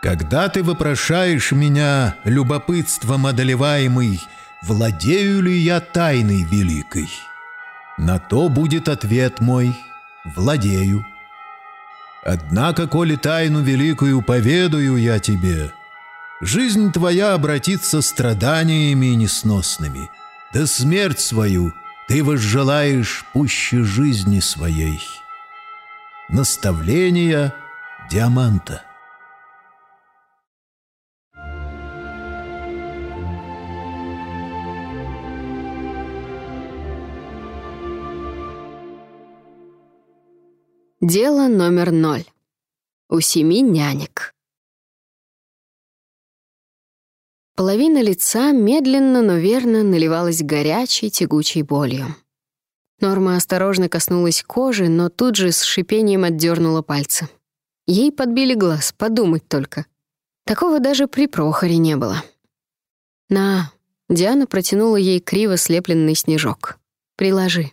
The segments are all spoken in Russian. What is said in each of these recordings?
Когда ты вопрошаешь меня, любопытством одолеваемый, Владею ли я тайной великой? На то будет ответ мой «Владею». Однако, коли тайну великую поведаю я тебе, Жизнь твоя обратится страданиями несносными, Да смерть свою ты возжелаешь пуще жизни своей. Наставление Диаманта Дело номер ноль. У семи нянек. Половина лица медленно, но верно наливалась горячей, тягучей болью. Норма осторожно коснулась кожи, но тут же с шипением отдернула пальцы. Ей подбили глаз, подумать только. Такого даже при Прохоре не было. «На», — Диана протянула ей криво слепленный снежок. «Приложи».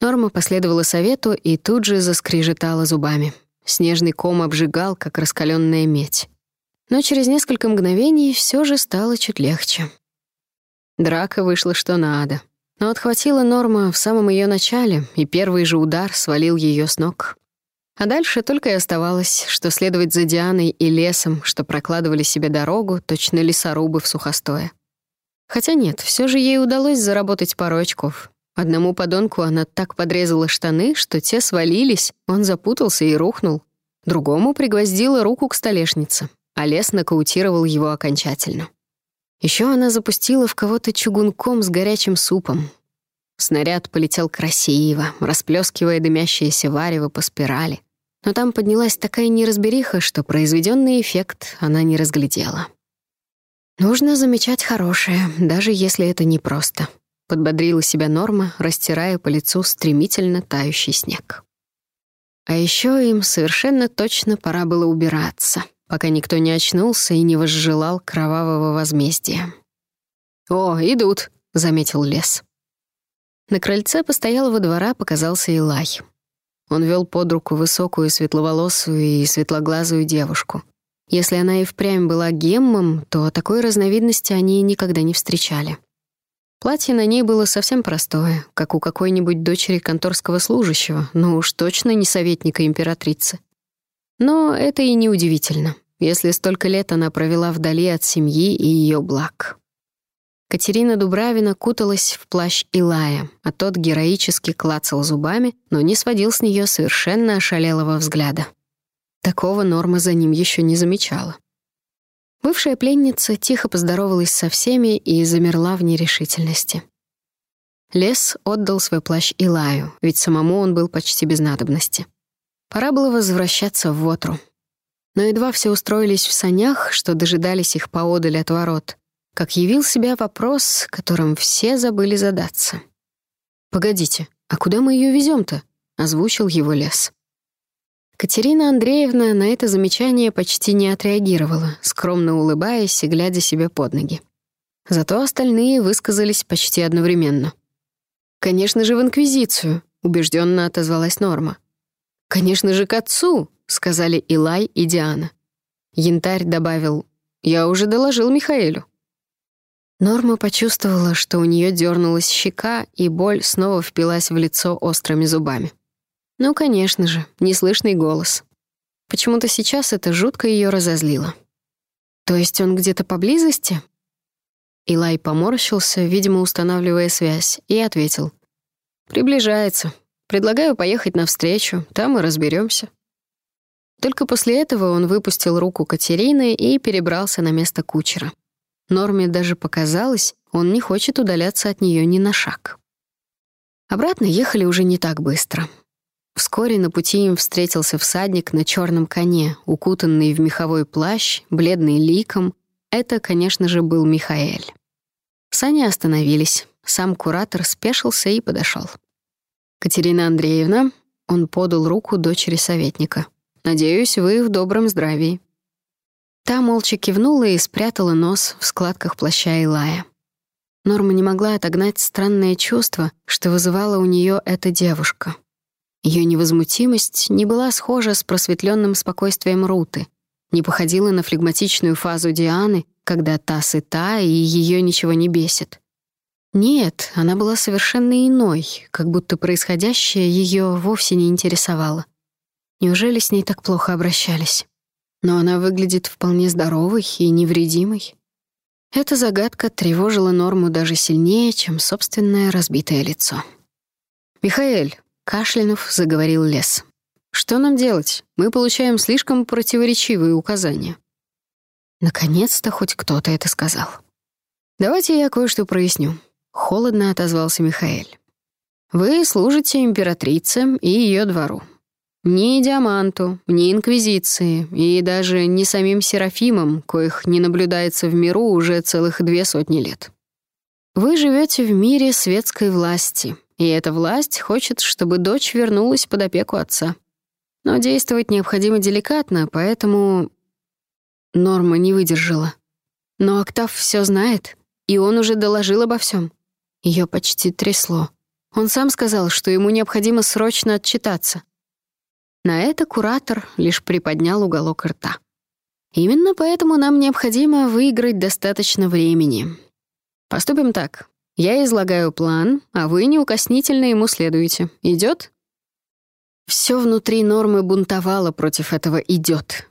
Норма последовала совету и тут же заскрежетала зубами. Снежный ком обжигал, как раскаленная медь. Но через несколько мгновений все же стало чуть легче. Драка вышла что надо. Но отхватила Норма в самом ее начале, и первый же удар свалил ее с ног. А дальше только и оставалось, что следовать за Дианой и лесом, что прокладывали себе дорогу, точно лесорубы в сухостое. Хотя нет, все же ей удалось заработать пару очков. Одному подонку она так подрезала штаны, что те свалились, он запутался и рухнул. Другому пригвоздила руку к столешнице, а лес нокаутировал его окончательно. Еще она запустила в кого-то чугунком с горячим супом. Снаряд полетел красиво, расплескивая дымящееся варево по спирали. Но там поднялась такая неразбериха, что произведенный эффект она не разглядела. Нужно замечать хорошее, даже если это непросто подбодрила себя Норма, растирая по лицу стремительно тающий снег. А еще им совершенно точно пора было убираться, пока никто не очнулся и не возжелал кровавого возмездия. «О, идут», — заметил лес. На крыльце постоялого двора показался Илай. Он вел под руку высокую светловолосую и светлоглазую девушку. Если она и впрямь была геммом, то такой разновидности они никогда не встречали. Платье на ней было совсем простое, как у какой-нибудь дочери конторского служащего, но уж точно не советника императрицы. Но это и не удивительно, если столько лет она провела вдали от семьи и ее благ. Катерина Дубравина куталась в плащ Илая, а тот героически клацал зубами, но не сводил с нее совершенно ошалелого взгляда. Такого Норма за ним еще не замечала. Бывшая пленница тихо поздоровалась со всеми и замерла в нерешительности. Лес отдал свой плащ Илаю, ведь самому он был почти без надобности. Пора было возвращаться в Вотру. Но едва все устроились в санях, что дожидались их поодаль от ворот, как явил себя вопрос, которым все забыли задаться. «Погодите, а куда мы ее везем-то?» — озвучил его лес. Катерина Андреевна на это замечание почти не отреагировала, скромно улыбаясь и глядя себе под ноги. Зато остальные высказались почти одновременно. «Конечно же, в Инквизицию», — убежденно отозвалась Норма. «Конечно же, к отцу», — сказали Илай и Диана. Янтарь добавил, «Я уже доложил Михаэлю». Норма почувствовала, что у нее дернулась щека, и боль снова впилась в лицо острыми зубами. Ну, конечно же, неслышный голос. Почему-то сейчас это жутко ее разозлило. То есть он где-то поблизости? Илай поморщился, видимо, устанавливая связь, и ответил. «Приближается. Предлагаю поехать навстречу, там и разберемся. Только после этого он выпустил руку Катерины и перебрался на место кучера. Норме даже показалось, он не хочет удаляться от нее ни на шаг. Обратно ехали уже не так быстро. Вскоре на пути им встретился всадник на черном коне, укутанный в меховой плащ, бледный ликом. Это, конечно же, был Михаэль. Сани остановились. Сам куратор спешился и подошел. «Катерина Андреевна», — он подал руку дочери советника. «Надеюсь, вы в добром здравии». Та молча кивнула и спрятала нос в складках плаща Илая. Норма не могла отогнать странное чувство, что вызывала у нее эта девушка — ее невозмутимость не была схожа с просветленным спокойствием Руты. не походила на флегматичную фазу Дианы, когда та сыта и ее ничего не бесит. Нет, она была совершенно иной, как будто происходящее ее вовсе не интересовало. Неужели с ней так плохо обращались? Но она выглядит вполне здоровой и невредимой. Эта загадка тревожила Норму даже сильнее, чем собственное разбитое лицо. «Михаэль», — кашлянув, заговорил Лес, — «что нам делать? Мы получаем слишком противоречивые указания». Наконец-то хоть кто-то это сказал. «Давайте я кое-что проясню», — холодно отозвался Михаэль. «Вы служите императрице и ее двору. Ни Диаманту, ни Инквизиции, и даже не самим Серафимам, коих не наблюдается в миру уже целых две сотни лет. Вы живете в мире светской власти, и эта власть хочет, чтобы дочь вернулась под опеку отца. Но действовать необходимо деликатно, поэтому... Норма не выдержала. Но Октав все знает, и он уже доложил обо всем. Ее почти трясло. Он сам сказал, что ему необходимо срочно отчитаться. На это куратор лишь приподнял уголок рта. Именно поэтому нам необходимо выиграть достаточно времени. Поступим так. Я излагаю план, а вы неукоснительно ему следуете. Идет? Все внутри нормы бунтовало против этого «идет».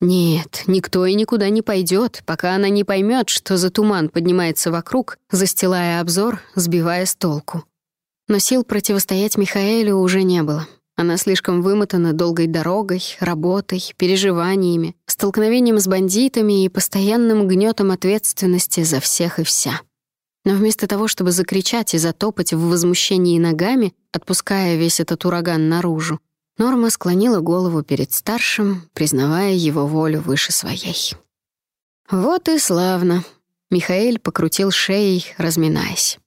Нет, никто и никуда не пойдет, пока она не поймет, что за туман поднимается вокруг, застилая обзор, сбивая с толку. Но сил противостоять Михаэлю уже не было. Она слишком вымотана долгой дорогой, работой, переживаниями, столкновением с бандитами и постоянным гнетом ответственности за всех и вся. Но вместо того, чтобы закричать и затопать в возмущении ногами, отпуская весь этот ураган наружу, Норма склонила голову перед старшим, признавая его волю выше своей. «Вот и славно!» — Михаэль покрутил шеей, разминаясь.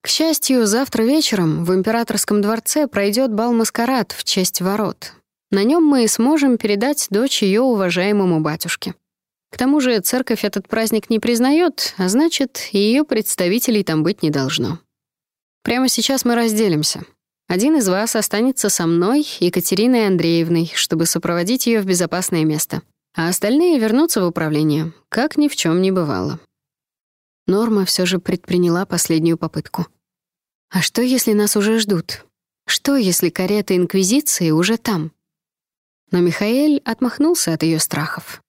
К счастью, завтра вечером в императорском дворце пройдет бал-маскарад в честь ворот. На нем мы сможем передать дочь ее уважаемому батюшке. К тому же церковь этот праздник не признает, а значит, ее представителей там быть не должно. Прямо сейчас мы разделимся. Один из вас останется со мной, Екатериной Андреевной, чтобы сопроводить ее в безопасное место, а остальные вернутся в управление, как ни в чем не бывало. Норма все же предприняла последнюю попытку. «А что, если нас уже ждут? Что, если карета Инквизиции уже там?» Но Михаэль отмахнулся от ее страхов.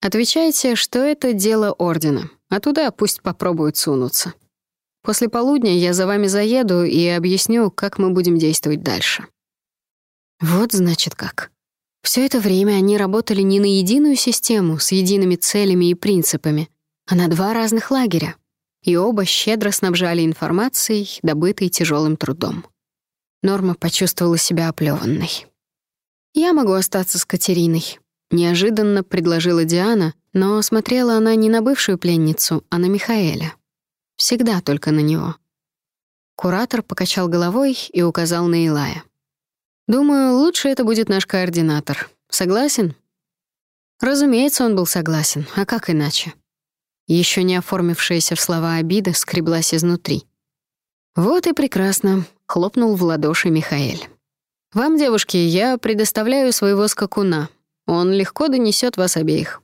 «Отвечайте, что это дело Ордена, а туда пусть попробуют сунуться. После полудня я за вами заеду и объясню, как мы будем действовать дальше». Вот значит как. Все это время они работали не на единую систему с едиными целями и принципами, а на два разных лагеря, и оба щедро снабжали информацией, добытой тяжелым трудом. Норма почувствовала себя оплеванной. «Я могу остаться с Катериной», — неожиданно предложила Диана, но смотрела она не на бывшую пленницу, а на Михаэля. Всегда только на него. Куратор покачал головой и указал на Илая. «Думаю, лучше это будет наш координатор. Согласен?» Разумеется, он был согласен. А как иначе? Еще не оформившаяся в слова обида скреблась изнутри. «Вот и прекрасно», — хлопнул в ладоши Михаэль. «Вам, девушки, я предоставляю своего скакуна. Он легко донесет вас обеих.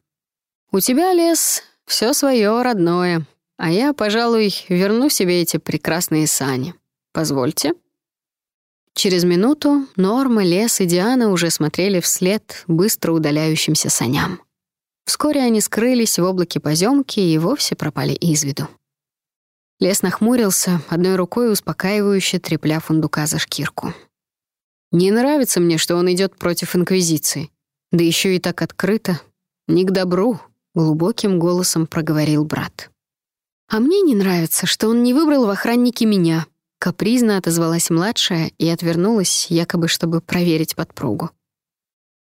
У тебя, Лес, все свое родное, а я, пожалуй, верну себе эти прекрасные сани. Позвольте». Через минуту Норма, Лес и Диана уже смотрели вслед быстро удаляющимся саням. Вскоре они скрылись в облаке поземки и вовсе пропали из виду. Лес нахмурился, одной рукой успокаивающе трепля фундука за шкирку. «Не нравится мне, что он идет против Инквизиции. Да еще и так открыто. Не к добру», — глубоким голосом проговорил брат. «А мне не нравится, что он не выбрал в охраннике меня», — капризно отозвалась младшая и отвернулась, якобы чтобы проверить подпругу.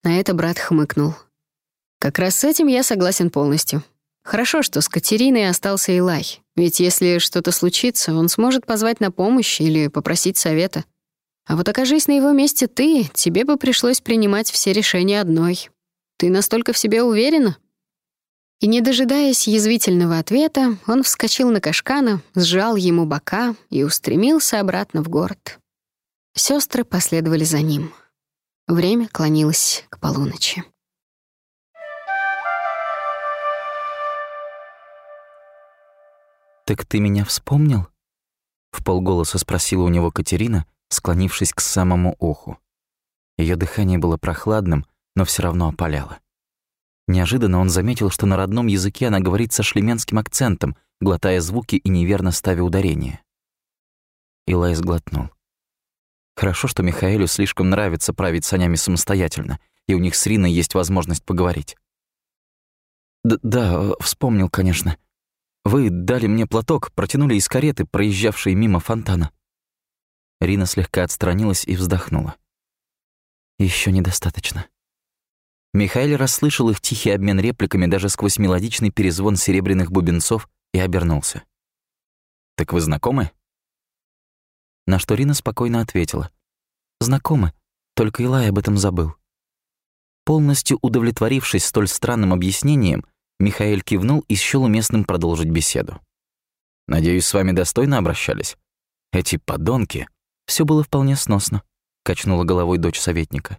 На это брат хмыкнул. Как раз с этим я согласен полностью. Хорошо, что с Катериной остался Илай, ведь если что-то случится, он сможет позвать на помощь или попросить совета. А вот окажись на его месте ты, тебе бы пришлось принимать все решения одной. Ты настолько в себе уверена?» И, не дожидаясь язвительного ответа, он вскочил на Кашкана, сжал ему бока и устремился обратно в город. Сестры последовали за ним. Время клонилось к полуночи. «Так ты меня вспомнил?» — В полголоса спросила у него Катерина, склонившись к самому уху. Ее дыхание было прохладным, но все равно опаляло. Неожиданно он заметил, что на родном языке она говорит со шлеменским акцентом, глотая звуки и неверно ставя ударение. Илай сглотнул. Хорошо, что Михаэлю слишком нравится править санями самостоятельно, и у них с Риной есть возможность поговорить. Д «Да, вспомнил, конечно. Вы дали мне платок, протянули из кареты, проезжавшей мимо фонтана». Рина слегка отстранилась и вздохнула. Еще недостаточно». Михаил расслышал их тихий обмен репликами даже сквозь мелодичный перезвон серебряных бубенцов и обернулся. «Так вы знакомы?» На что Рина спокойно ответила. «Знакомы, только Илай об этом забыл». Полностью удовлетворившись столь странным объяснением, Михаил кивнул и счёл уместным продолжить беседу. «Надеюсь, с вами достойно обращались? Эти подонки...» Все было вполне сносно», — качнула головой дочь советника.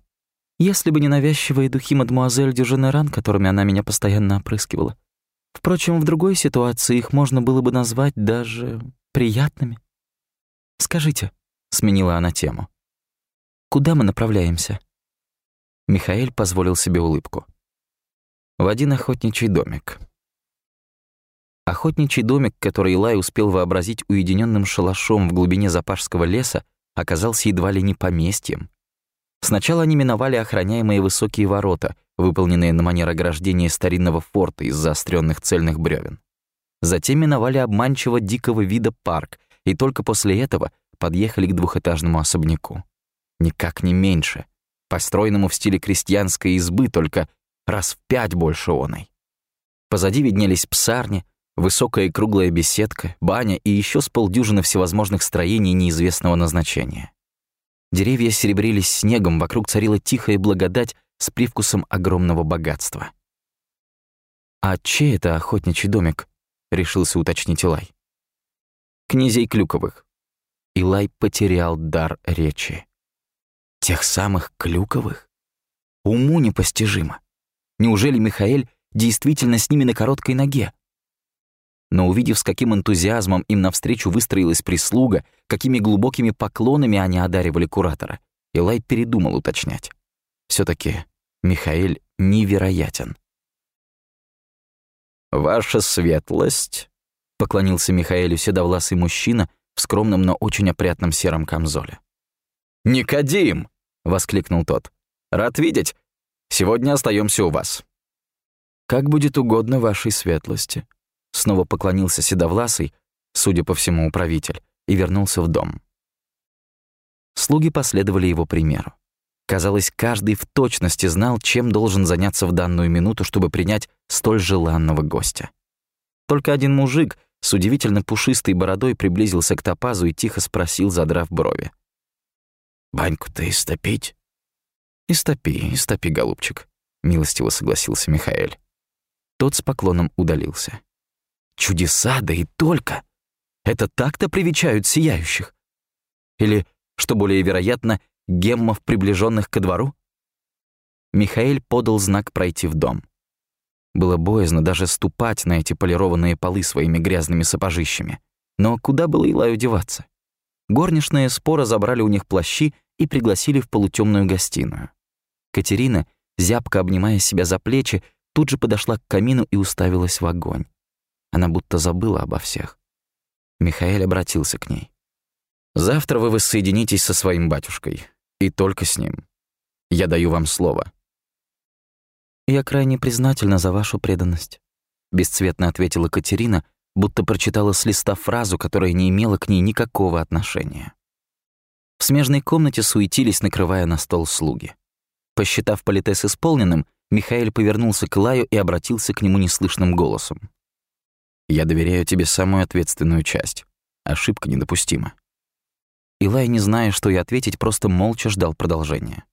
«Если бы не навязчивые духи мадмуазель Дюженеран, которыми она меня постоянно опрыскивала. Впрочем, в другой ситуации их можно было бы назвать даже приятными». «Скажите», — сменила она тему, — «куда мы направляемся?» Михаил позволил себе улыбку. «В один охотничий домик». Охотничий домик, который Илай успел вообразить уединенным шалашом в глубине запашского леса, оказался едва ли не поместьем. Сначала они миновали охраняемые высокие ворота, выполненные на манер ограждения старинного форта из заостренных цельных бревен. Затем миновали обманчиво дикого вида парк, и только после этого подъехали к двухэтажному особняку. Никак не меньше, построенному в стиле крестьянской избы, только раз в пять больше оной. Позади виднелись псарни, высокая и круглая беседка, баня и еще с полдюжины всевозможных строений неизвестного назначения. Деревья серебрились снегом, вокруг царила тихая благодать с привкусом огромного богатства. «А чей это охотничий домик?» — решился уточнить Илай князей Клюковых. Илай потерял дар речи. Тех самых Клюковых? Уму непостижимо. Неужели Михаэль действительно с ними на короткой ноге? Но увидев, с каким энтузиазмом им навстречу выстроилась прислуга, какими глубокими поклонами они одаривали куратора, Илай передумал уточнять. все таки Михаэль невероятен. «Ваша светлость», — поклонился Михаэлю седовласый мужчина в скромном, но очень опрятном сером камзоле. «Никодим!» — воскликнул тот. «Рад видеть. Сегодня остаемся у вас». «Как будет угодно вашей светлости», — снова поклонился седовласый, судя по всему, управитель, и вернулся в дом. Слуги последовали его примеру. Казалось, каждый в точности знал, чем должен заняться в данную минуту, чтобы принять столь желанного гостя. Только один мужик с удивительно пушистой бородой приблизился к топазу и тихо спросил, задрав брови. «Баньку-то истопить?» «Истопи, истопи, голубчик», — милостиво согласился Михаэль. Тот с поклоном удалился. «Чудеса, да и только! Это так-то привечают сияющих? Или, что более вероятно, геммов, приближенных ко двору?» Михаэль подал знак пройти в дом. Было боязно даже ступать на эти полированные полы своими грязными сапожищами. Но куда было Илаю деваться? Горничные споро забрали у них плащи и пригласили в полутемную гостиную. Катерина, зябко обнимая себя за плечи, тут же подошла к камину и уставилась в огонь. Она будто забыла обо всех. Михаил обратился к ней. «Завтра вы воссоединитесь со своим батюшкой. И только с ним. Я даю вам слово. «Я крайне признательна за вашу преданность», — бесцветно ответила Катерина, будто прочитала с листа фразу, которая не имела к ней никакого отношения. В смежной комнате суетились, накрывая на стол слуги. Посчитав политес исполненным, Михаил повернулся к Лаю и обратился к нему неслышным голосом. «Я доверяю тебе самую ответственную часть. Ошибка недопустима». Илай, не зная, что и ответить, просто молча ждал продолжения.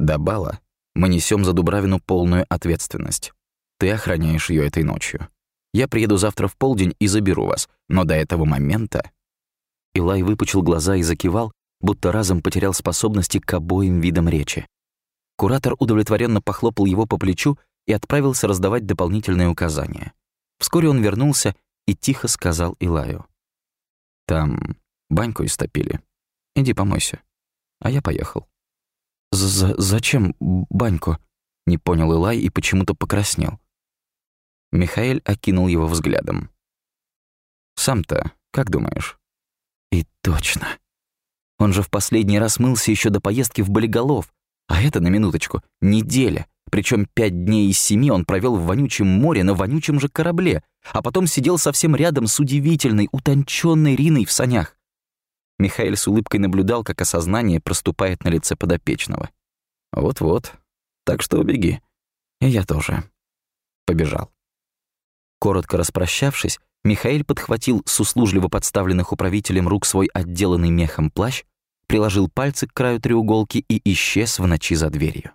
До бала мы несем за Дубравину полную ответственность. Ты охраняешь ее этой ночью. Я приеду завтра в полдень и заберу вас, но до этого момента...» Илай выпучил глаза и закивал, будто разом потерял способности к обоим видам речи. Куратор удовлетворенно похлопал его по плечу и отправился раздавать дополнительные указания. Вскоре он вернулся и тихо сказал Илаю. «Там баньку истопили. Иди помойся». А я поехал. З «Зачем баньку?» — не понял Илай и почему-то покраснел. Михаил окинул его взглядом. «Сам-то, как думаешь?» «И точно. Он же в последний раз мылся еще до поездки в Болиголов, а это, на минуточку, неделя. Причем пять дней из семи он провел в вонючем море на вонючем же корабле, а потом сидел совсем рядом с удивительной, утонченной Риной в санях. Михаил с улыбкой наблюдал, как осознание проступает на лице подопечного. «Вот-вот. Так что убеги. И я тоже». Побежал. Коротко распрощавшись, Михаил подхватил с услужливо подставленных управителем рук свой отделанный мехом плащ, приложил пальцы к краю треуголки и исчез в ночи за дверью.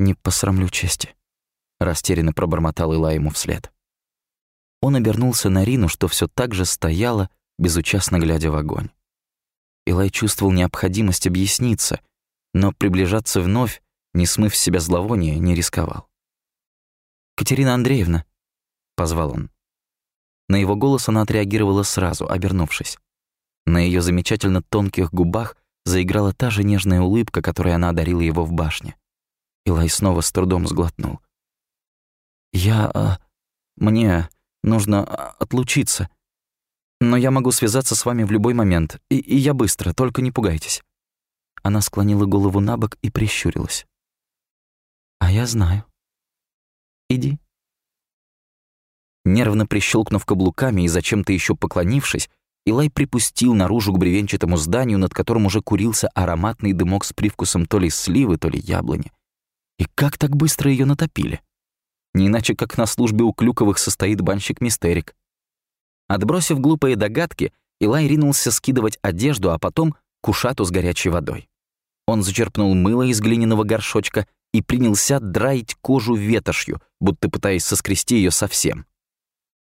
«Не посрамлю чести», — растерянно пробормотал Ила ему вслед. Он обернулся на Рину, что все так же стояла, безучастно глядя в огонь. Илай чувствовал необходимость объясниться, но приближаться вновь, не смыв с себя зловоние, не рисковал. «Катерина Андреевна», — позвал он. На его голос она отреагировала сразу, обернувшись. На ее замечательно тонких губах заиграла та же нежная улыбка, которой она одарила его в башне. Илай снова с трудом сглотнул. «Я... А, мне нужно а, отлучиться. Но я могу связаться с вами в любой момент, и, и я быстро, только не пугайтесь». Она склонила голову на бок и прищурилась. «А я знаю. Иди». Нервно прищелкнув каблуками и зачем-то еще поклонившись, Илай припустил наружу к бревенчатому зданию, над которым уже курился ароматный дымок с привкусом то ли сливы, то ли яблони. И как так быстро ее натопили? Не иначе, как на службе у Клюковых состоит банщик-мистерик. Отбросив глупые догадки, Илай ринулся скидывать одежду, а потом — кушату с горячей водой. Он зачерпнул мыло из глиняного горшочка и принялся драить кожу ветошью, будто пытаясь соскрести ее совсем.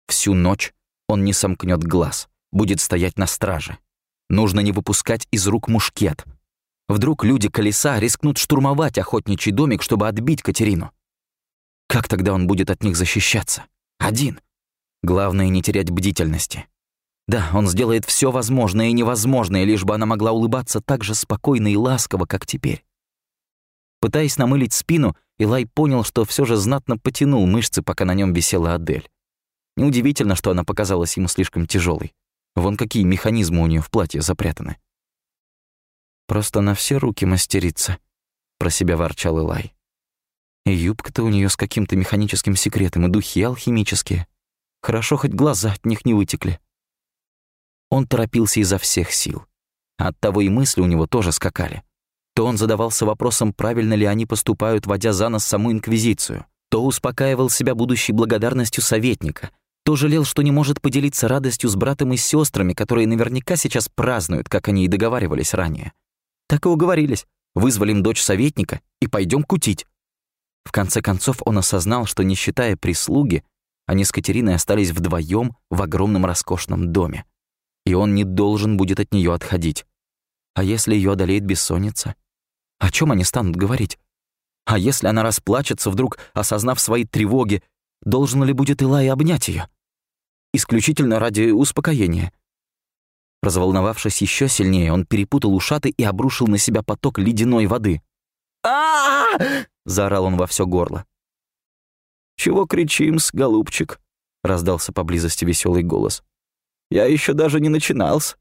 Всю ночь он не сомкнет глаз, будет стоять на страже. Нужно не выпускать из рук мушкет — Вдруг люди колеса рискнут штурмовать охотничий домик, чтобы отбить Катерину. Как тогда он будет от них защищаться? Один. Главное не терять бдительности. Да, он сделает все возможное и невозможное, лишь бы она могла улыбаться так же спокойно и ласково, как теперь. Пытаясь намылить спину, Илай понял, что все же знатно потянул мышцы, пока на нем висела Адель. Неудивительно, что она показалась ему слишком тяжелой. Вон какие механизмы у нее в платье запрятаны. Просто на все руки мастерица», — про себя ворчал Илай. И юбка-то у нее с каким-то механическим секретом, и духи алхимические. Хорошо, хоть глаза от них не вытекли. Он торопился изо всех сил. Оттого и мысли у него тоже скакали. То он задавался вопросом, правильно ли они поступают, водя за нос саму Инквизицию, то успокаивал себя будущей благодарностью советника, то жалел, что не может поделиться радостью с братом и сестрами, которые наверняка сейчас празднуют, как они и договаривались ранее. Так и уговорились. Вызволим дочь советника и пойдем кутить. В конце концов он осознал, что, не считая прислуги, они с Катериной остались вдвоем в огромном роскошном доме. И он не должен будет от нее отходить. А если ее одолеет бессонница? О чем они станут говорить? А если она расплачется, вдруг осознав свои тревоги, должен ли будет Илай обнять ее? Исключительно ради успокоения — Разволновавшись еще сильнее, он перепутал ушаты и обрушил на себя поток ледяной воды. а заорал он во все горло. «Чего кричим-с, голубчик?» — раздался поблизости веселый голос. «Я еще даже не начинался».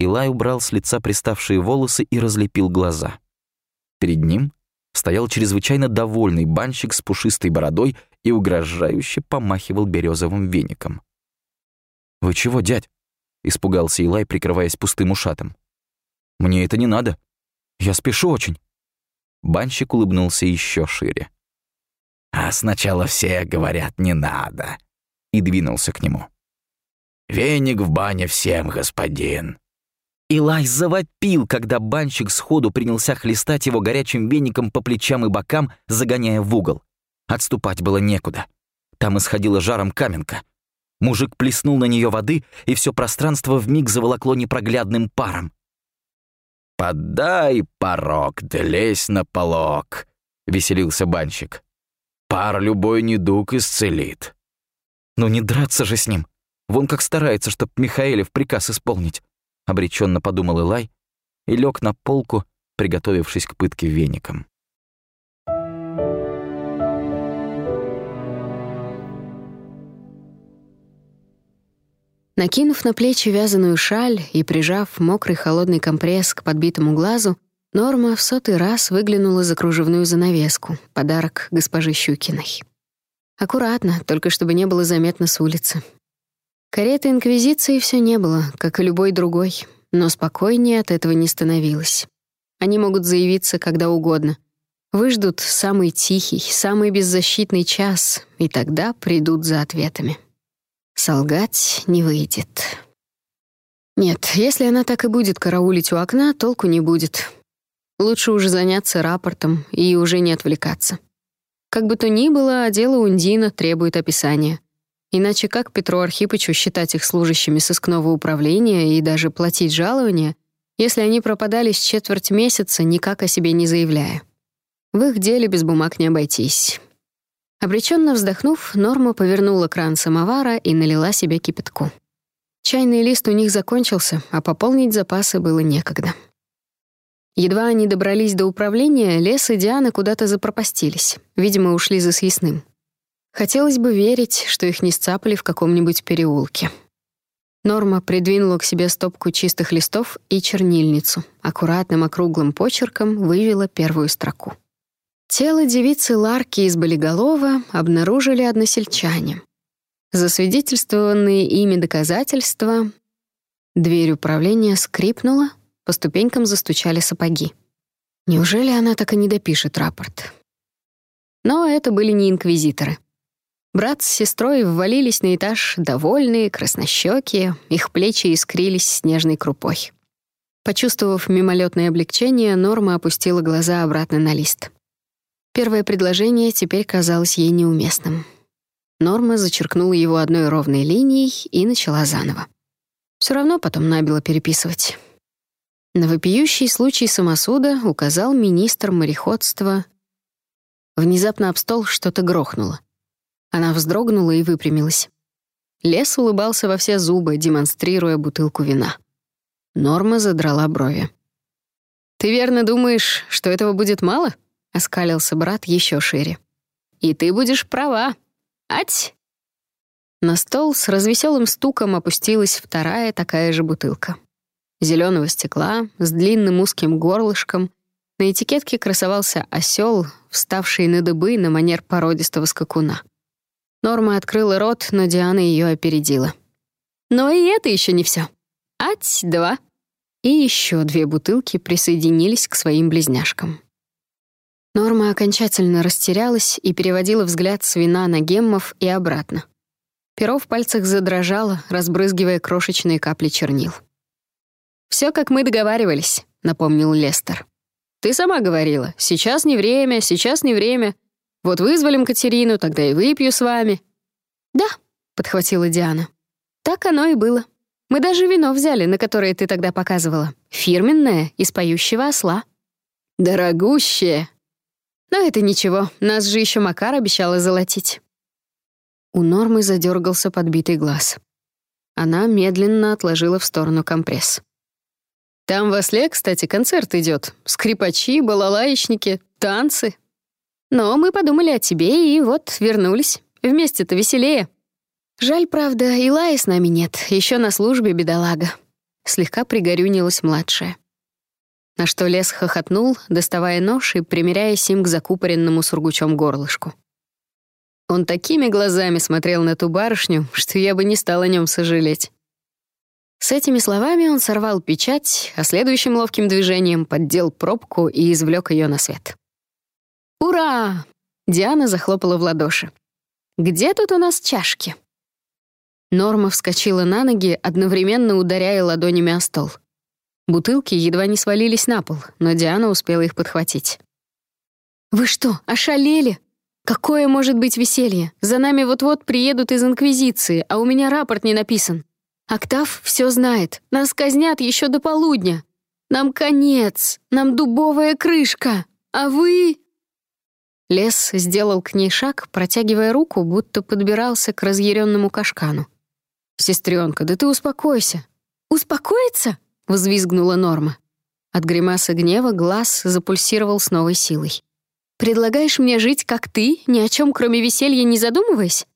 Илай убрал с лица приставшие волосы и разлепил глаза. Перед ним стоял чрезвычайно довольный банщик с пушистой бородой и угрожающе помахивал березовым веником. «Вы чего, дядь?» Испугался Илай, прикрываясь пустым ушатом. «Мне это не надо. Я спешу очень». Банщик улыбнулся еще шире. «А сначала все говорят «не надо», и двинулся к нему. «Веник в бане всем, господин». Илай завопил, когда банщик сходу принялся хлестать его горячим веником по плечам и бокам, загоняя в угол. Отступать было некуда. Там исходила жаром каменка — Мужик плеснул на нее воды, и все пространство вмиг заволокло непроглядным паром. «Подай порог, да лезь на полог», — веселился банщик. «Пар любой недуг исцелит». Ну не драться же с ним. Вон как старается, чтоб Михаэлев приказ исполнить. Обреченно подумал Илай и лег на полку, приготовившись к пытке веником. Накинув на плечи вязаную шаль и прижав мокрый холодный компресс к подбитому глазу, Норма в сотый раз выглянула за кружевную занавеску, подарок госпожи Щукиной. Аккуратно, только чтобы не было заметно с улицы. Кареты Инквизиции все не было, как и любой другой, но спокойнее от этого не становилось. Они могут заявиться когда угодно. Выждут самый тихий, самый беззащитный час, и тогда придут за ответами. Солгать не выйдет. Нет, если она так и будет караулить у окна, толку не будет. Лучше уже заняться рапортом и уже не отвлекаться. Как бы то ни было, а дело Ундина требует описания. Иначе как Петру Архипычу считать их служащими сыскного управления и даже платить жалования, если они пропадали с четверть месяца, никак о себе не заявляя? В их деле без бумаг не обойтись. Обреченно вздохнув, Норма повернула кран самовара и налила себе кипятку. Чайный лист у них закончился, а пополнить запасы было некогда. Едва они добрались до управления, Лес и Диана куда-то запропастились. Видимо, ушли за съестным. Хотелось бы верить, что их не сцапали в каком-нибудь переулке. Норма придвинула к себе стопку чистых листов и чернильницу. Аккуратным округлым почерком вывела первую строку. Тело девицы Ларки из Болиголова обнаружили односельчане. Засвидетельствованные ими доказательства... Дверь управления скрипнула, по ступенькам застучали сапоги. Неужели она так и не допишет рапорт? Но это были не инквизиторы. Брат с сестрой ввалились на этаж довольные, краснощёкие, их плечи искрились снежной крупой. Почувствовав мимолетное облегчение, Норма опустила глаза обратно на лист. Первое предложение теперь казалось ей неуместным. Норма зачеркнула его одной ровной линией и начала заново. Все равно потом набило переписывать. На вопиющий случай самосуда указал министр мореходства. Внезапно об стол что-то грохнуло. Она вздрогнула и выпрямилась. Лес улыбался во все зубы, демонстрируя бутылку вина. Норма задрала брови. «Ты верно думаешь, что этого будет мало?» Оскалился брат еще шире. «И ты будешь права. Ать!» На стол с развеселым стуком опустилась вторая такая же бутылка. Зеленого стекла, с длинным узким горлышком. На этикетке красовался осел, вставший на дыбы на манер породистого скакуна. Норма открыла рот, но Диана ее опередила. Но и это еще не все. Ать, два. И еще две бутылки присоединились к своим близняшкам. Норма окончательно растерялась и переводила взгляд с вина на геммов и обратно. Перо в пальцах задрожало, разбрызгивая крошечные капли чернил. Все, как мы договаривались», — напомнил Лестер. «Ты сама говорила, сейчас не время, сейчас не время. Вот вызволим Катерину, тогда и выпью с вами». «Да», — подхватила Диана. «Так оно и было. Мы даже вино взяли, на которое ты тогда показывала. Фирменное, из поющего осла». «Дорогущее», но это ничего, нас же еще Макар обещала золотить. У Нормы задергался подбитый глаз. Она медленно отложила в сторону компресс. «Там в Осле, кстати, концерт идет. Скрипачи, балалаечники, танцы. Но мы подумали о тебе и вот вернулись. Вместе-то веселее. Жаль, правда, Илая с нами нет, еще на службе бедолага». Слегка пригорюнилась младшая. На что лес хохотнул, доставая нож и примеряясь им к закупоренному сургучом горлышку. Он такими глазами смотрел на ту барышню, что я бы не стал о нем сожалеть. С этими словами он сорвал печать, а следующим ловким движением поддел пробку и извлек ее на свет. «Ура!» — Диана захлопала в ладоши. «Где тут у нас чашки?» Норма вскочила на ноги, одновременно ударяя ладонями о стол — Бутылки едва не свалились на пол, но Диана успела их подхватить. «Вы что, ошалели? Какое может быть веселье? За нами вот-вот приедут из Инквизиции, а у меня рапорт не написан. Октав все знает. Нас казнят еще до полудня. Нам конец. Нам дубовая крышка. А вы...» Лес сделал к ней шаг, протягивая руку, будто подбирался к разъяренному кашкану. «Сестренка, да ты успокойся!» «Успокоиться?» — взвизгнула Норма. От гримасы гнева глаз запульсировал с новой силой. «Предлагаешь мне жить, как ты, ни о чем, кроме веселья, не задумываясь?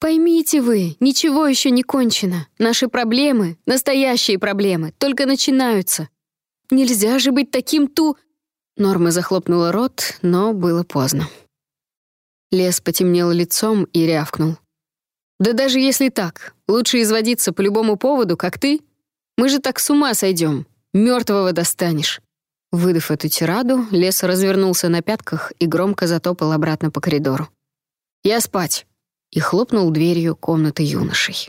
Поймите вы, ничего еще не кончено. Наши проблемы, настоящие проблемы, только начинаются. Нельзя же быть таким ту...» Норма захлопнула рот, но было поздно. Лес потемнел лицом и рявкнул. «Да даже если так, лучше изводиться по любому поводу, как ты. Мы же так с ума сойдем, мертвого достанешь». Выдав эту тираду, лес развернулся на пятках и громко затопал обратно по коридору. «Я спать!» и хлопнул дверью комнаты юношей.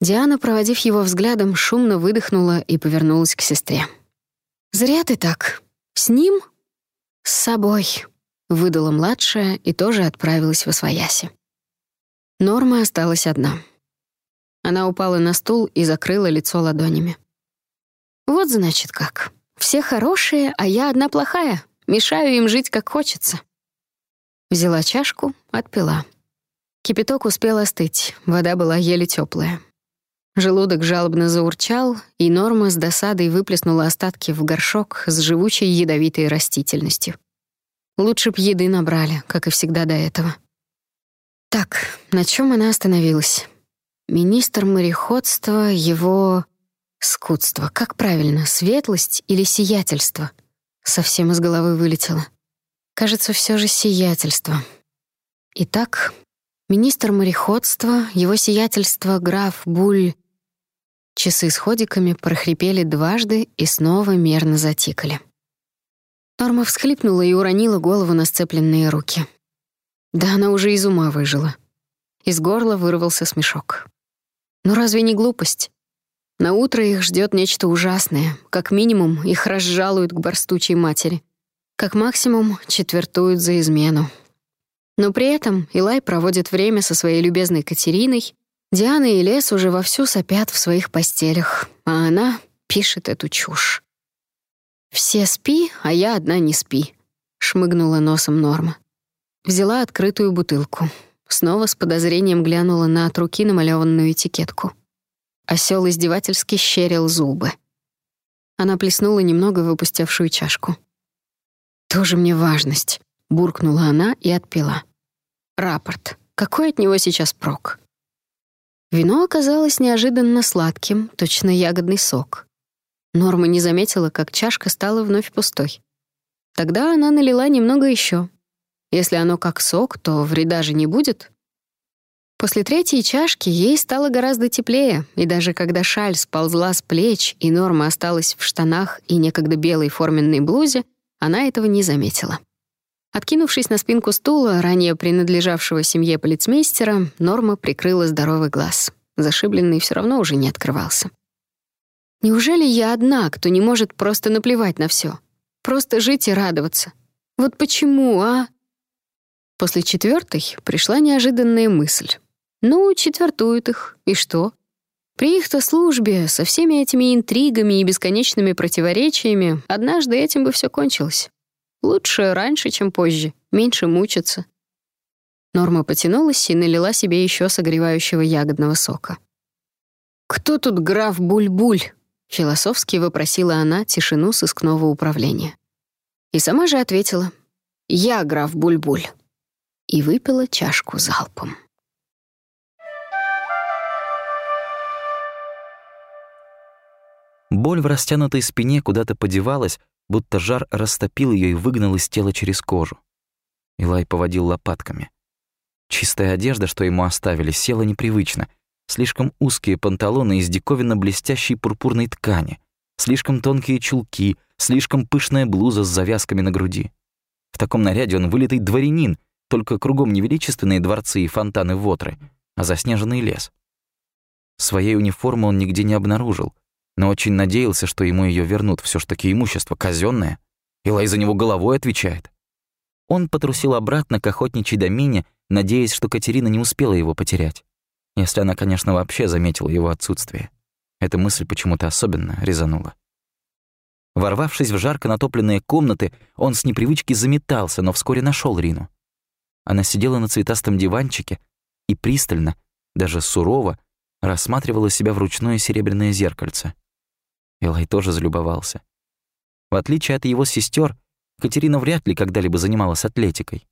Диана, проводив его взглядом, шумно выдохнула и повернулась к сестре. «Зря ты так. «С ним?» «С собой», — выдала младшая и тоже отправилась в Освояси. Норма осталась одна. Она упала на стул и закрыла лицо ладонями. «Вот, значит, как. Все хорошие, а я одна плохая. Мешаю им жить, как хочется». Взяла чашку, отпила. Кипяток успел остыть, вода была еле теплая. Желудок жалобно заурчал, и Норма с досадой выплеснула остатки в горшок с живучей ядовитой растительностью. Лучше б еды набрали, как и всегда до этого. Так, на чем она остановилась? Министр мореходства, его... Скудство. Как правильно, светлость или сиятельство? Совсем из головы вылетело. Кажется, все же сиятельство. Итак, министр мореходства, его сиятельство граф Буль Часы с ходиками прохрипели дважды и снова мерно затикали. Норма всхлипнула и уронила голову на сцепленные руки. Да она уже из ума выжила. Из горла вырвался смешок. Ну разве не глупость? На утро их ждет нечто ужасное. Как минимум, их разжалуют к борстучей матери. Как максимум, четвертуют за измену. Но при этом Илай проводит время со своей любезной Катериной, Диана и Лес уже вовсю сопят в своих постелях, а она пишет эту чушь. «Все спи, а я одна не спи», — шмыгнула носом Норма. Взяла открытую бутылку. Снова с подозрением глянула на от руки намалеванную этикетку. Осёл издевательски щерил зубы. Она плеснула немного в опустевшую чашку. «Тоже мне важность», — буркнула она и отпила. «Рапорт. Какой от него сейчас прок?» Вино оказалось неожиданно сладким, точно ягодный сок. Норма не заметила, как чашка стала вновь пустой. Тогда она налила немного еще. Если оно как сок, то вреда же не будет. После третьей чашки ей стало гораздо теплее, и даже когда шаль сползла с плеч, и Норма осталась в штанах и некогда белой форменной блузе, она этого не заметила. Откинувшись на спинку стула, ранее принадлежавшего семье полицмейстера, Норма прикрыла здоровый глаз. Зашибленный все равно уже не открывался. Неужели я одна, кто не может просто наплевать на все, Просто жить и радоваться? Вот почему, а? После четвертой пришла неожиданная мысль. Ну, четвертуют их, и что? При их-то службе, со всеми этими интригами и бесконечными противоречиями, однажды этим бы все кончилось. Лучше раньше, чем позже, меньше мучиться. Норма потянулась и налила себе еще согревающего ягодного сока. «Кто тут граф Буль-Буль?» — философски вопросила она тишину сыскного управления. И сама же ответила «Я граф Буль-Буль» и выпила чашку залпом. Боль в растянутой спине куда-то подевалась, будто жар растопил ее и выгнал из тела через кожу. Илай поводил лопатками. Чистая одежда, что ему оставили, села непривычно. Слишком узкие панталоны из диковинно блестящей пурпурной ткани, слишком тонкие чулки, слишком пышная блуза с завязками на груди. В таком наряде он вылитый дворянин, только кругом не величественные дворцы и фонтаны Вотры, а заснеженный лес. Своей униформы он нигде не обнаружил — но очень надеялся, что ему ее вернут. Все ж таки имущество казенное. Илай за него головой отвечает. Он потрусил обратно к охотничьей домине, надеясь, что Катерина не успела его потерять. Если она, конечно, вообще заметила его отсутствие. Эта мысль почему-то особенно резанула. Ворвавшись в жарко натопленные комнаты, он с непривычки заметался, но вскоре нашел Рину. Она сидела на цветастом диванчике и пристально, даже сурово, рассматривала себя в ручное серебряное зеркальце. Элай тоже залюбовался. В отличие от его сестер, Катерина вряд ли когда-либо занималась атлетикой.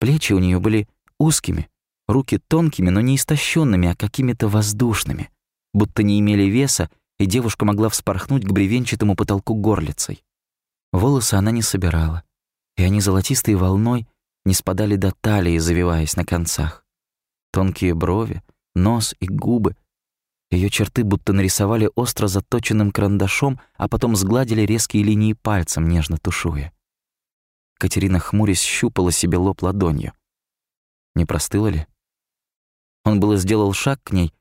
Плечи у нее были узкими, руки тонкими, но не истощенными, а какими-то воздушными, будто не имели веса, и девушка могла вспорхнуть к бревенчатому потолку горлицей. Волосы она не собирала, и они золотистой волной не спадали до талии, завиваясь на концах. Тонкие брови, нос и губы. Ее черты будто нарисовали остро заточенным карандашом, а потом сгладили резкие линии пальцем, нежно тушуя. Катерина, хмурясь, щупала себе лоб ладонью. Не простыла ли? Он было сделал шаг к ней,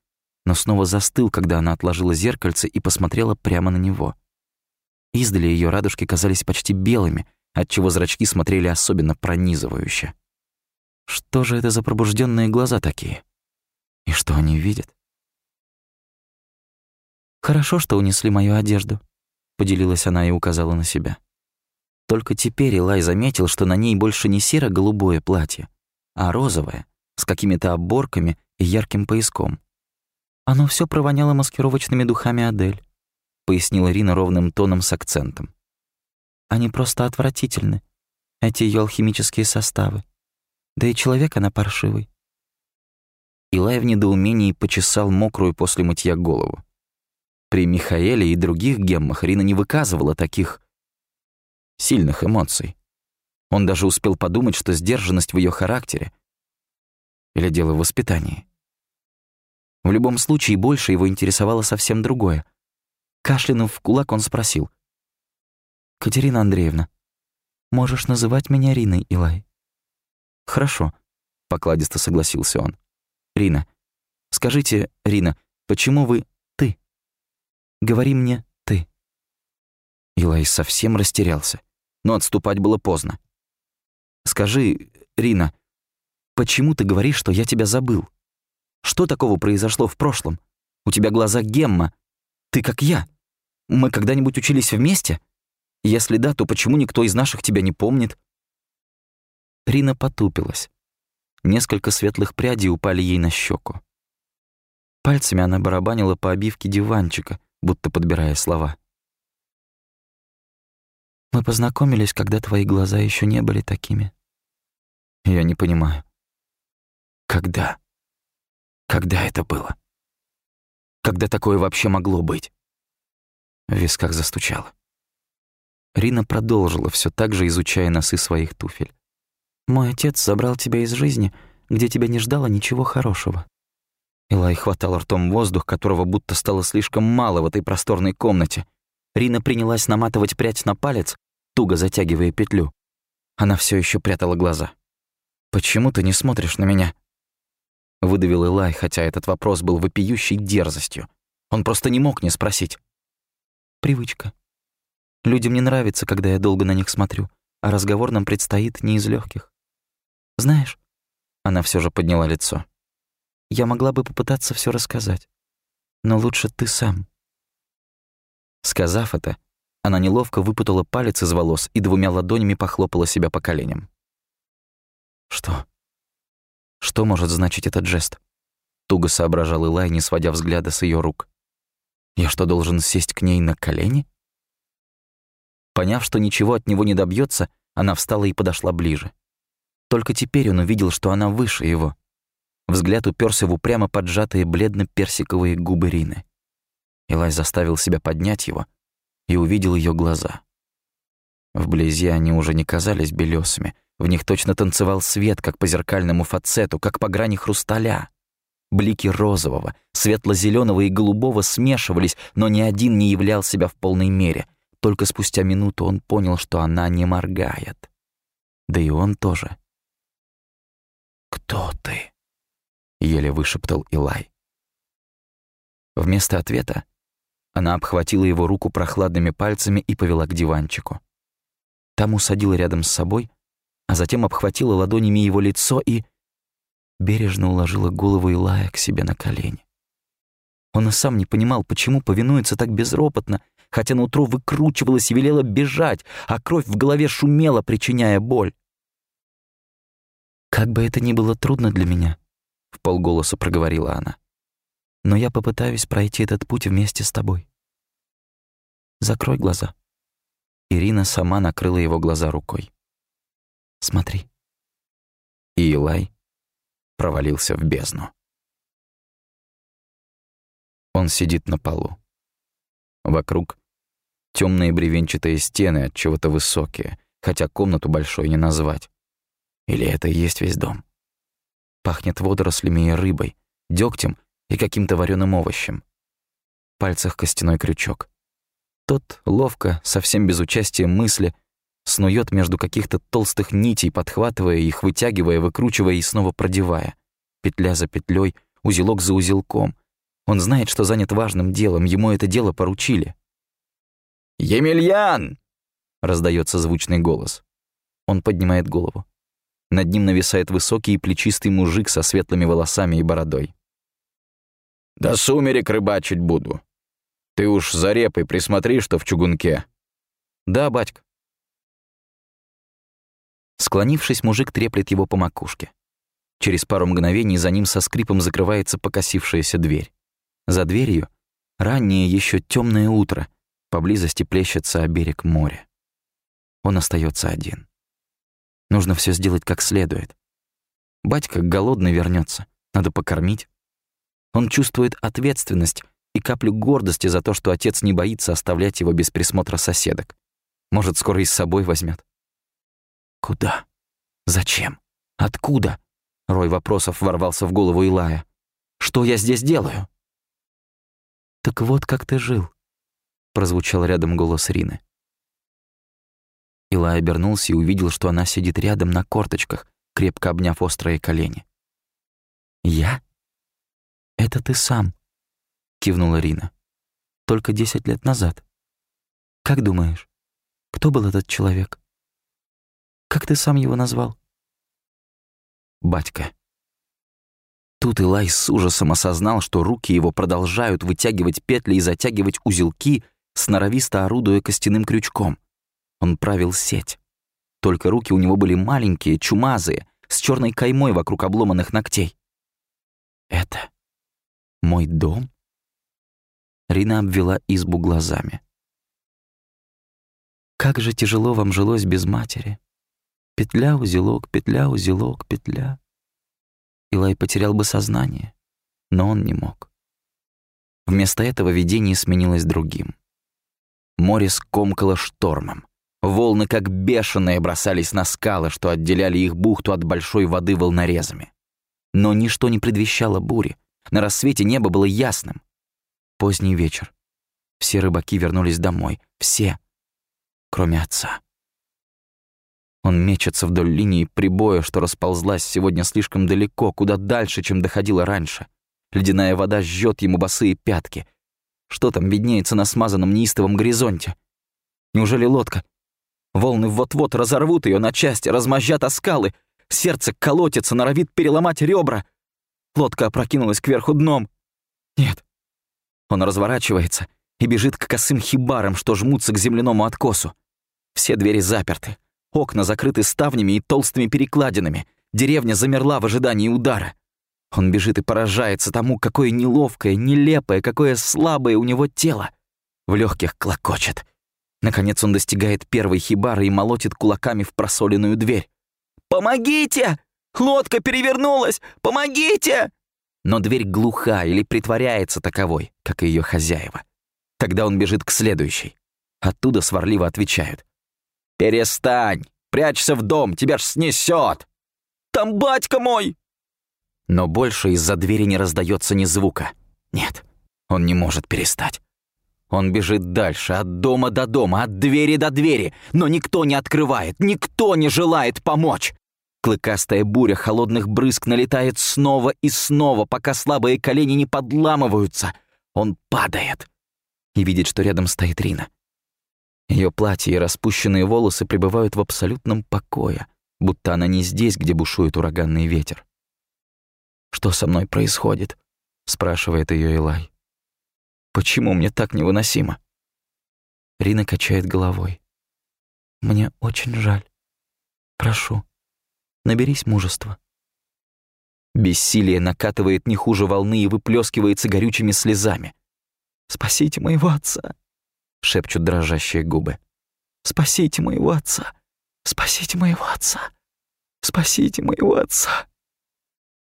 но снова застыл, когда она отложила зеркальце и посмотрела прямо на него. Издали ее радужки казались почти белыми — отчего зрачки смотрели особенно пронизывающе. Что же это за пробужденные глаза такие? И что они видят? «Хорошо, что унесли мою одежду», — поделилась она и указала на себя. Только теперь Илай заметил, что на ней больше не серо-голубое платье, а розовое, с какими-то оборками и ярким пояском. «Оно все провоняло маскировочными духами Адель», — пояснила Рина ровным тоном с акцентом. Они просто отвратительны, эти ее алхимические составы. Да и человек она паршивый. Илай в недоумении почесал мокрую после мытья голову. При Михаэле и других геммах Рина не выказывала таких сильных эмоций. Он даже успел подумать, что сдержанность в ее характере или дело в воспитании. В любом случае, больше его интересовало совсем другое. Кашлянув в кулак, он спросил. «Катерина Андреевна, можешь называть меня Риной, Илай?» «Хорошо», — покладисто согласился он. «Рина, скажите, Рина, почему вы «ты»? Говори мне «ты». Илай совсем растерялся, но отступать было поздно. «Скажи, Рина, почему ты говоришь, что я тебя забыл? Что такого произошло в прошлом? У тебя глаза Гемма. Ты как я. Мы когда-нибудь учились вместе?» Если да, то почему никто из наших тебя не помнит?» Рина потупилась. Несколько светлых прядей упали ей на щеку. Пальцами она барабанила по обивке диванчика, будто подбирая слова. «Мы познакомились, когда твои глаза еще не были такими». «Я не понимаю». «Когда? Когда это было? Когда такое вообще могло быть?» В висках застучало. Рина продолжила, все так же изучая носы своих туфель. «Мой отец забрал тебя из жизни, где тебя не ждало ничего хорошего». Илай хватал ртом воздух, которого будто стало слишком мало в этой просторной комнате. Рина принялась наматывать прядь на палец, туго затягивая петлю. Она все еще прятала глаза. «Почему ты не смотришь на меня?» Выдавил Илай, хотя этот вопрос был вопиющей дерзостью. Он просто не мог не спросить. «Привычка», Людям не нравится, когда я долго на них смотрю, а разговор нам предстоит не из легких. Знаешь, она все же подняла лицо. Я могла бы попытаться все рассказать, но лучше ты сам. Сказав это, она неловко выпутала палец из волос и двумя ладонями похлопала себя по коленям. Что? Что может значить этот жест? Туго соображал Илай, не сводя взгляда с ее рук. Я что, должен сесть к ней на колени? Поняв, что ничего от него не добьется, она встала и подошла ближе. Только теперь он увидел, что она выше его. Взгляд уперся в упрямо поджатые бледно-персиковые губы Рины. Илай заставил себя поднять его и увидел ее глаза. Вблизи они уже не казались белесыми, в них точно танцевал свет, как по зеркальному фацету, как по грани хрусталя. Блики розового, светло зеленого и голубого смешивались, но ни один не являл себя в полной мере — только спустя минуту он понял, что она не моргает. Да и он тоже. «Кто ты?» — еле вышептал Илай. Вместо ответа она обхватила его руку прохладными пальцами и повела к диванчику. Там усадила рядом с собой, а затем обхватила ладонями его лицо и бережно уложила голову Илая к себе на колени. Он и сам не понимал, почему повинуется так безропотно, хотя нутро выкручивалось и велело бежать, а кровь в голове шумела, причиняя боль. «Как бы это ни было трудно для меня», — в полголоса проговорила она, «но я попытаюсь пройти этот путь вместе с тобой. Закрой глаза». Ирина сама накрыла его глаза рукой. «Смотри». И Илай провалился в бездну. Он сидит на полу. Вокруг темные бревенчатые стены от чего-то высокие, хотя комнату большой не назвать. Или это и есть весь дом? Пахнет водорослями и рыбой, дегтем и каким-то вареным овощем. В пальцах костяной крючок. Тот ловко, совсем без участия мысли, снует между каких-то толстых нитей, подхватывая их, вытягивая, выкручивая и снова продевая. Петля за петлей, узелок за узелком. Он знает, что занят важным делом, ему это дело поручили. «Емельян!» — раздается звучный голос. Он поднимает голову. Над ним нависает высокий и плечистый мужик со светлыми волосами и бородой. «До сумерек рыбачить буду. Ты уж за репой присмотри, что в чугунке». «Да, батька». Склонившись, мужик треплет его по макушке. Через пару мгновений за ним со скрипом закрывается покосившаяся дверь. За дверью раннее еще темное утро, поблизости плещется о берег моря. Он остается один. Нужно все сделать как следует. Батька голодный вернется, надо покормить. Он чувствует ответственность и каплю гордости за то, что отец не боится оставлять его без присмотра соседок. Может, скоро и с собой возьмет. Куда? Зачем? Откуда? Рой вопросов ворвался в голову Илая. Что я здесь делаю? Так вот как ты жил, прозвучал рядом голос Рины. Илай обернулся и увидел, что она сидит рядом на корточках, крепко обняв острые колени. «Я? Это ты сам», — кивнула Рина. «Только десять лет назад. Как думаешь, кто был этот человек? Как ты сам его назвал?» «Батька». Тут Илай с ужасом осознал, что руки его продолжают вытягивать петли и затягивать узелки, сноровисто орудуя костяным крючком — он правил сеть. Только руки у него были маленькие, чумазые, с черной каймой вокруг обломанных ногтей. «Это мой дом?» Рина обвела избу глазами. «Как же тяжело вам жилось без матери. Петля, узелок, петля, узелок, петля». Илай потерял бы сознание, но он не мог. Вместо этого видение сменилось другим. Море скомкало штормом. Волны, как бешеные, бросались на скалы, что отделяли их бухту от большой воды волнорезами. Но ничто не предвещало бури. На рассвете небо было ясным. Поздний вечер. Все рыбаки вернулись домой. Все, кроме отца. Он мечется вдоль линии прибоя, что расползлась сегодня слишком далеко, куда дальше, чем доходила раньше. Ледяная вода жжет ему босые пятки. Что там виднеется на смазанном неистовом горизонте? Неужели лодка? Волны вот-вот разорвут ее на части, размозжат о скалы. Сердце колотится, норовит переломать ребра. Лодка опрокинулась кверху дном. Нет. Он разворачивается и бежит к косым хибарам, что жмутся к земляному откосу. Все двери заперты. Окна закрыты ставнями и толстыми перекладинами. Деревня замерла в ожидании удара. Он бежит и поражается тому, какое неловкое, нелепое, какое слабое у него тело. В легких клокочет. Наконец он достигает первой хибары и молотит кулаками в просоленную дверь. «Помогите! Лодка перевернулась! Помогите!» Но дверь глуха или притворяется таковой, как и ее хозяева. Тогда он бежит к следующей. Оттуда сварливо отвечают. «Перестань! Прячься в дом, тебя ж снесет! Там батька мой!» Но больше из-за двери не раздается ни звука. Нет, он не может перестать. Он бежит дальше, от дома до дома, от двери до двери, но никто не открывает, никто не желает помочь. Клыкастая буря холодных брызг налетает снова и снова, пока слабые колени не подламываются. Он падает и видит, что рядом стоит Рина. Ее платье и распущенные волосы пребывают в абсолютном покое, будто она не здесь, где бушует ураганный ветер. «Что со мной происходит?» — спрашивает ее Элай. Почему мне так невыносимо? Рина качает головой. «Мне очень жаль. Прошу, наберись мужества». Бессилие накатывает не хуже волны и выплескивается горючими слезами. «Спасите моего отца!» — шепчут дрожащие губы. «Спасите моего отца! Спасите моего отца! Спасите моего отца!»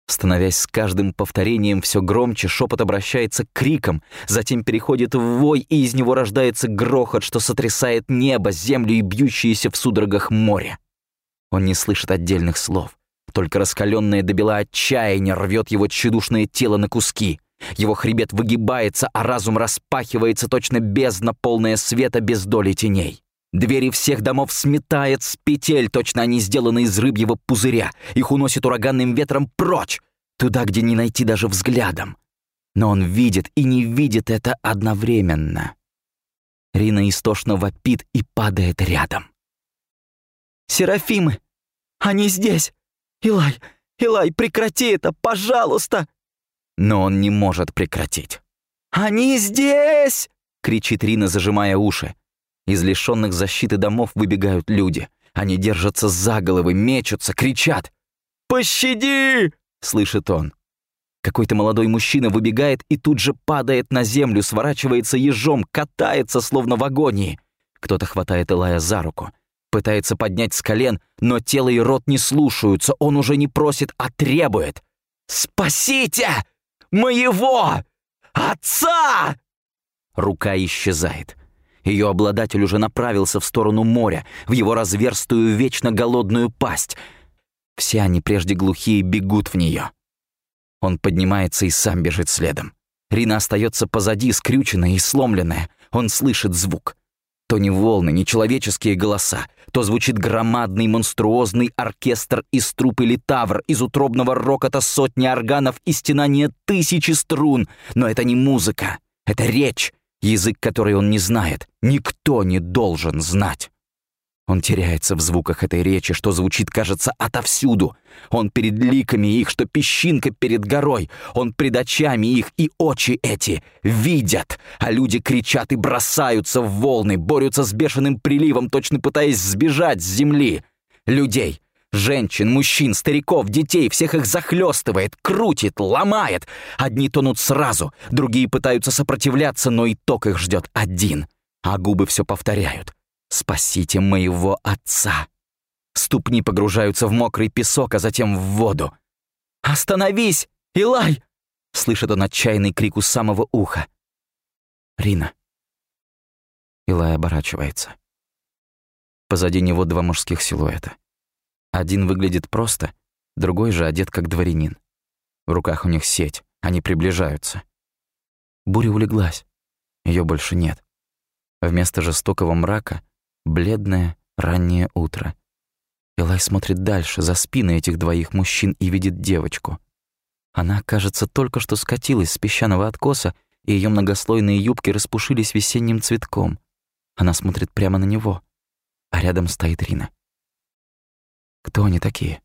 Становясь с каждым повторением все громче, шепот обращается к крикам, затем переходит в вой, и из него рождается грохот, что сотрясает небо, землю и бьющееся в судорогах море. Он не слышит отдельных слов, только раскаленное до бела отчаяние рвет его тщедушное тело на куски. Его хребет выгибается, а разум распахивается точно бездна, полная света без доли теней. Двери всех домов сметает с петель, точно они сделаны из рыбьего пузыря. Их уносит ураганным ветром прочь, туда, где не найти даже взглядом. Но он видит и не видит это одновременно. Рина истошно вопит и падает рядом. «Серафимы! Они здесь! Илай! Илай, прекрати это, пожалуйста!» Но он не может прекратить. «Они здесь!» — кричит Рина, зажимая уши. Из лишенных защиты домов выбегают люди. Они держатся за головы, мечутся, кричат. «Пощади!» — слышит он. Какой-то молодой мужчина выбегает и тут же падает на землю, сворачивается ежом, катается, словно в агонии. Кто-то хватает Илая за руку. Пытается поднять с колен, но тело и рот не слушаются. Он уже не просит, а требует. «Спасите! Моего! Отца!» Рука исчезает. Ее обладатель уже направился в сторону моря, в его разверстую вечно голодную пасть. Все они прежде глухие бегут в нее. Он поднимается и сам бежит следом. Рина остается позади, скрюченная и сломленная. Он слышит звук. То не волны, не человеческие голоса, то звучит громадный монструозный оркестр из труб или тавр, из утробного рокота сотни органов и стенания тысячи струн. Но это не музыка, это речь, язык, который он не знает, никто не должен знать. Он теряется в звуках этой речи, что звучит, кажется, отовсюду. Он перед ликами их, что песчинка перед горой. Он пред очами их, и очи эти видят. А люди кричат и бросаются в волны, борются с бешеным приливом, точно пытаясь сбежать с земли. Людей, Женщин, мужчин, стариков, детей, всех их захлестывает, крутит, ломает. Одни тонут сразу, другие пытаются сопротивляться, но итог их ждет один. А губы все повторяют. «Спасите моего отца!» Ступни погружаются в мокрый песок, а затем в воду. «Остановись, Илай!» Слышит он отчаянный крик у самого уха. «Рина». Илай оборачивается. Позади него два мужских силуэта. Один выглядит просто, другой же одет как дворянин. В руках у них сеть, они приближаются. Буря улеглась. Ее больше нет. Вместо жестокого мрака — бледное раннее утро. Элай смотрит дальше, за спины этих двоих мужчин и видит девочку. Она, кажется, только что скатилась с песчаного откоса, и ее многослойные юбки распушились весенним цветком. Она смотрит прямо на него, а рядом стоит Рина. Кто они такие?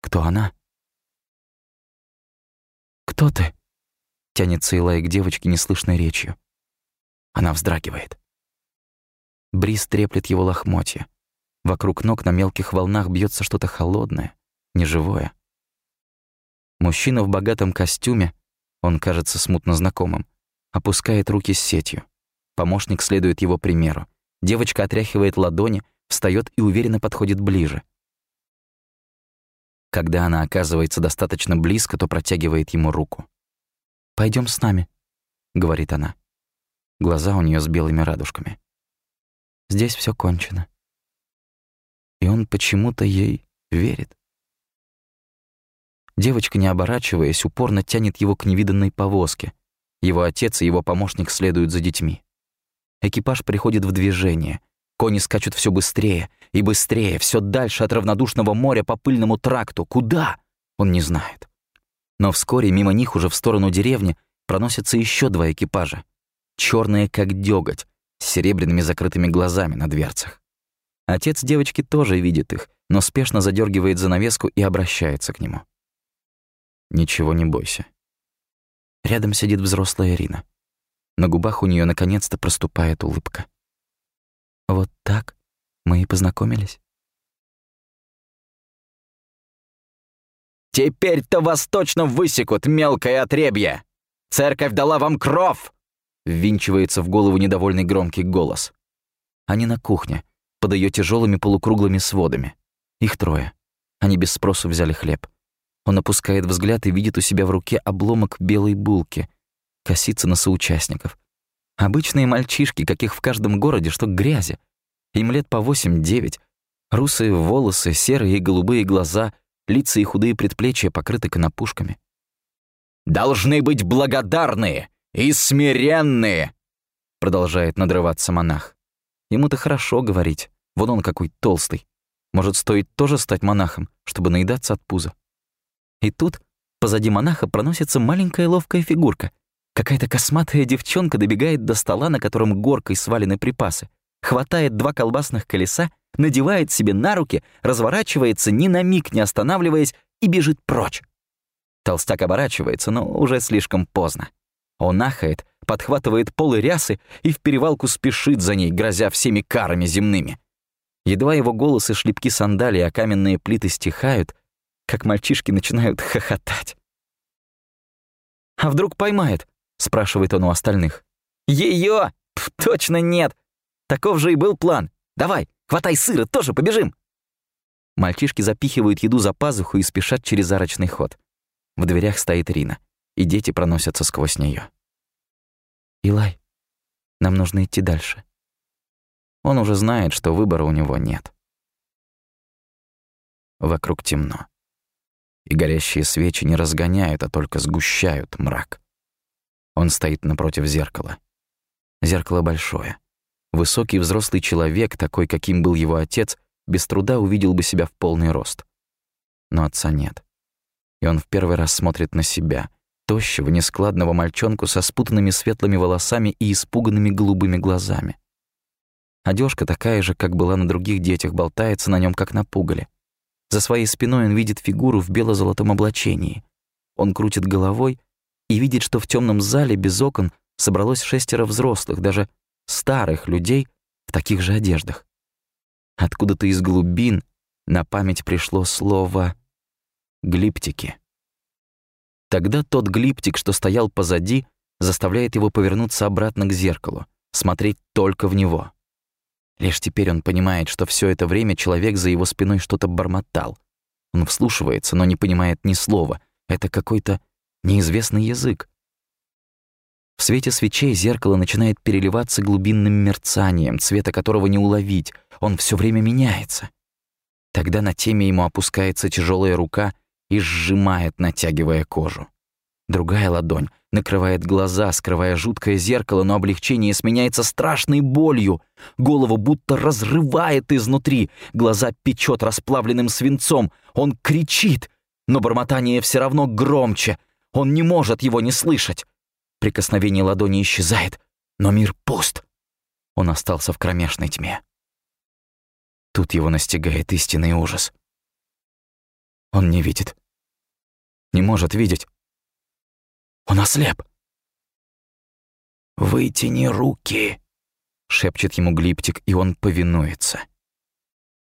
Кто она? «Кто ты?» — тянется Илай к девочке неслышной речью. Она вздрагивает. Бриз треплет его лохмотья. Вокруг ног на мелких волнах бьется что-то холодное, неживое. Мужчина в богатом костюме, он кажется смутно знакомым, опускает руки с сетью. Помощник следует его примеру. Девочка отряхивает ладони, встает и уверенно подходит ближе. Когда она оказывается достаточно близко, то протягивает ему руку. Пойдем с нами», — говорит она. Глаза у нее с белыми радужками. «Здесь все кончено». И он почему-то ей верит. Девочка, не оборачиваясь, упорно тянет его к невиданной повозке. Его отец и его помощник следуют за детьми. Экипаж приходит в движение. Кони скачут все быстрее и быстрее, все дальше от равнодушного моря по пыльному тракту. Куда? Он не знает. Но вскоре мимо них уже в сторону деревни проносятся еще два экипажа. черные как дёготь, с серебряными закрытыми глазами на дверцах. Отец девочки тоже видит их, но спешно задергивает занавеску и обращается к нему. «Ничего не бойся». Рядом сидит взрослая Ирина. На губах у нее наконец-то проступает улыбка. Вот так мы и познакомились. «Теперь-то вас точно высекут, мелкое отребье! Церковь дала вам кров!» Ввинчивается в голову недовольный громкий голос. Они на кухне, под ее тяжелыми полукруглыми сводами. Их трое. Они без спросу взяли хлеб. Он опускает взгляд и видит у себя в руке обломок белой булки. Косится на соучастников. Обычные мальчишки, каких в каждом городе, что грязи. Им лет по восемь-девять. Русые волосы, серые и голубые глаза, лица и худые предплечья покрыты конопушками. «Должны быть благодарные и смиренные!» Продолжает надрываться монах. Ему-то хорошо говорить. Вон он какой толстый. Может, стоит тоже стать монахом, чтобы наедаться от пуза. И тут позади монаха проносится маленькая ловкая фигурка. Какая-то косматая девчонка добегает до стола, на котором горкой свалены припасы, хватает два колбасных колеса, надевает себе на руки, разворачивается, ни на миг не останавливаясь, и бежит прочь. Толстяк оборачивается, но уже слишком поздно. Он ахает, подхватывает полы рясы и в перевалку спешит за ней, грозя всеми карами земными. Едва его голос и шлепки сандалии, а каменные плиты стихают, как мальчишки начинают хохотать. «А вдруг поймает?» — спрашивает он у остальных. «Её? Точно нет! Таков же и был план. Давай, хватай сыра, тоже побежим!» Мальчишки запихивают еду за пазуху и спешат через арочный ход. В дверях стоит Рина, и дети проносятся сквозь нее. «Илай, нам нужно идти дальше». Он уже знает, что выбора у него нет. Вокруг темно и горящие свечи не разгоняют, а только сгущают мрак. Он стоит напротив зеркала. Зеркало большое. Высокий взрослый человек, такой, каким был его отец, без труда увидел бы себя в полный рост. Но отца нет. И он в первый раз смотрит на себя, тощего, нескладного мальчонку со спутанными светлыми волосами и испуганными голубыми глазами. Одежка такая же, как была на других детях, болтается на нем как на пугале. За своей спиной он видит фигуру в бело-золотом облачении. Он крутит головой и видит, что в темном зале без окон собралось шестеро взрослых, даже старых людей в таких же одеждах. Откуда-то из глубин на память пришло слово «глиптики». Тогда тот глиптик, что стоял позади, заставляет его повернуться обратно к зеркалу, смотреть только в него. Лишь теперь он понимает, что все это время человек за его спиной что-то бормотал. Он вслушивается, но не понимает ни слова. Это какой-то неизвестный язык. В свете свечей зеркало начинает переливаться глубинным мерцанием, цвета которого не уловить. Он все время меняется. Тогда на теме ему опускается тяжелая рука и сжимает, натягивая кожу. Другая ладонь накрывает глаза, скрывая жуткое зеркало, но облегчение сменяется страшной болью. Голову будто разрывает изнутри, глаза печет расплавленным свинцом. Он кричит, но бормотание все равно громче. Он не может его не слышать. Прикосновение ладони исчезает, но мир пуст. Он остался в кромешной тьме. Тут его настигает истинный ужас. Он не видит. Не может видеть. Он ослеп. «Вытяни руки», — шепчет ему Глиптик, и он повинуется.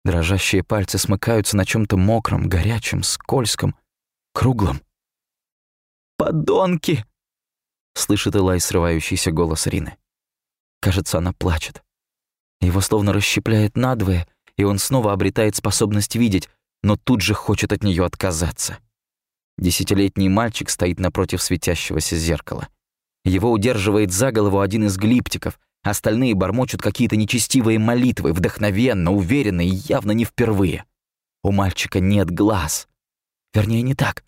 Дрожащие пальцы смыкаются на чем то мокром, горячем, скользком, круглом. «Подонки!» — слышит Элай срывающийся голос Рины. Кажется, она плачет. Его словно расщепляет надвое, и он снова обретает способность видеть, но тут же хочет от нее отказаться. Десятилетний мальчик стоит напротив светящегося зеркала. Его удерживает за голову один из глиптиков, остальные бормочут какие-то нечестивые молитвы, вдохновенно, уверенно и явно не впервые. У мальчика нет глаз. Вернее, не так.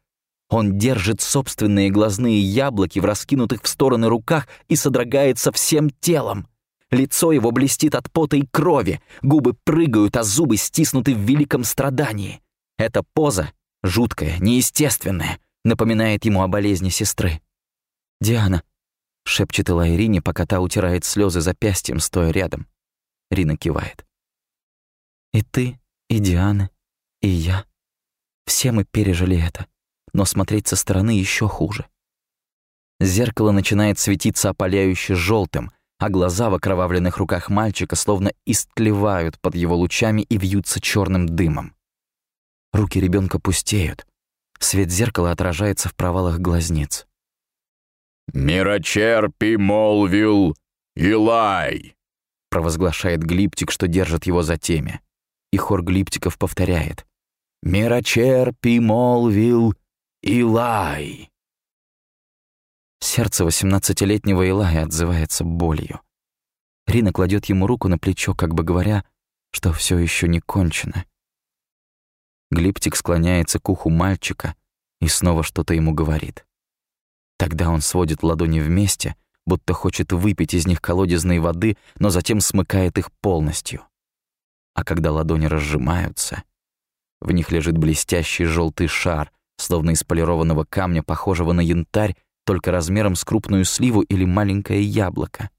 Он держит собственные глазные яблоки в раскинутых в стороны руках и содрогается всем телом. Лицо его блестит от пота и крови, губы прыгают, а зубы стиснуты в великом страдании. Эта поза жуткая, неестественная, напоминает ему о болезни сестры. «Диана», — шепчет Элла Ирине, пока та утирает слезы запястьем, стоя рядом. Рина кивает. «И ты, и Диана, и я. Все мы пережили это, но смотреть со стороны еще хуже». Зеркало начинает светиться опаляюще желтым, а глаза в окровавленных руках мальчика словно истлевают под его лучами и вьются черным дымом. Руки ребенка пустеют. Свет зеркала отражается в провалах глазниц. «Мирочерпи молвил Илай!» провозглашает Глиптик, что держит его за теме. И хор Глиптиков повторяет. «Мирочерпи молвил Илай!» Сердце восемнадцатилетнего Илая отзывается болью. Рина кладет ему руку на плечо, как бы говоря, что все еще не кончено. Глиптик склоняется к уху мальчика и снова что-то ему говорит. Тогда он сводит ладони вместе, будто хочет выпить из них колодезной воды, но затем смыкает их полностью. А когда ладони разжимаются, в них лежит блестящий желтый шар, словно из полированного камня, похожего на янтарь, только размером с крупную сливу или маленькое яблоко.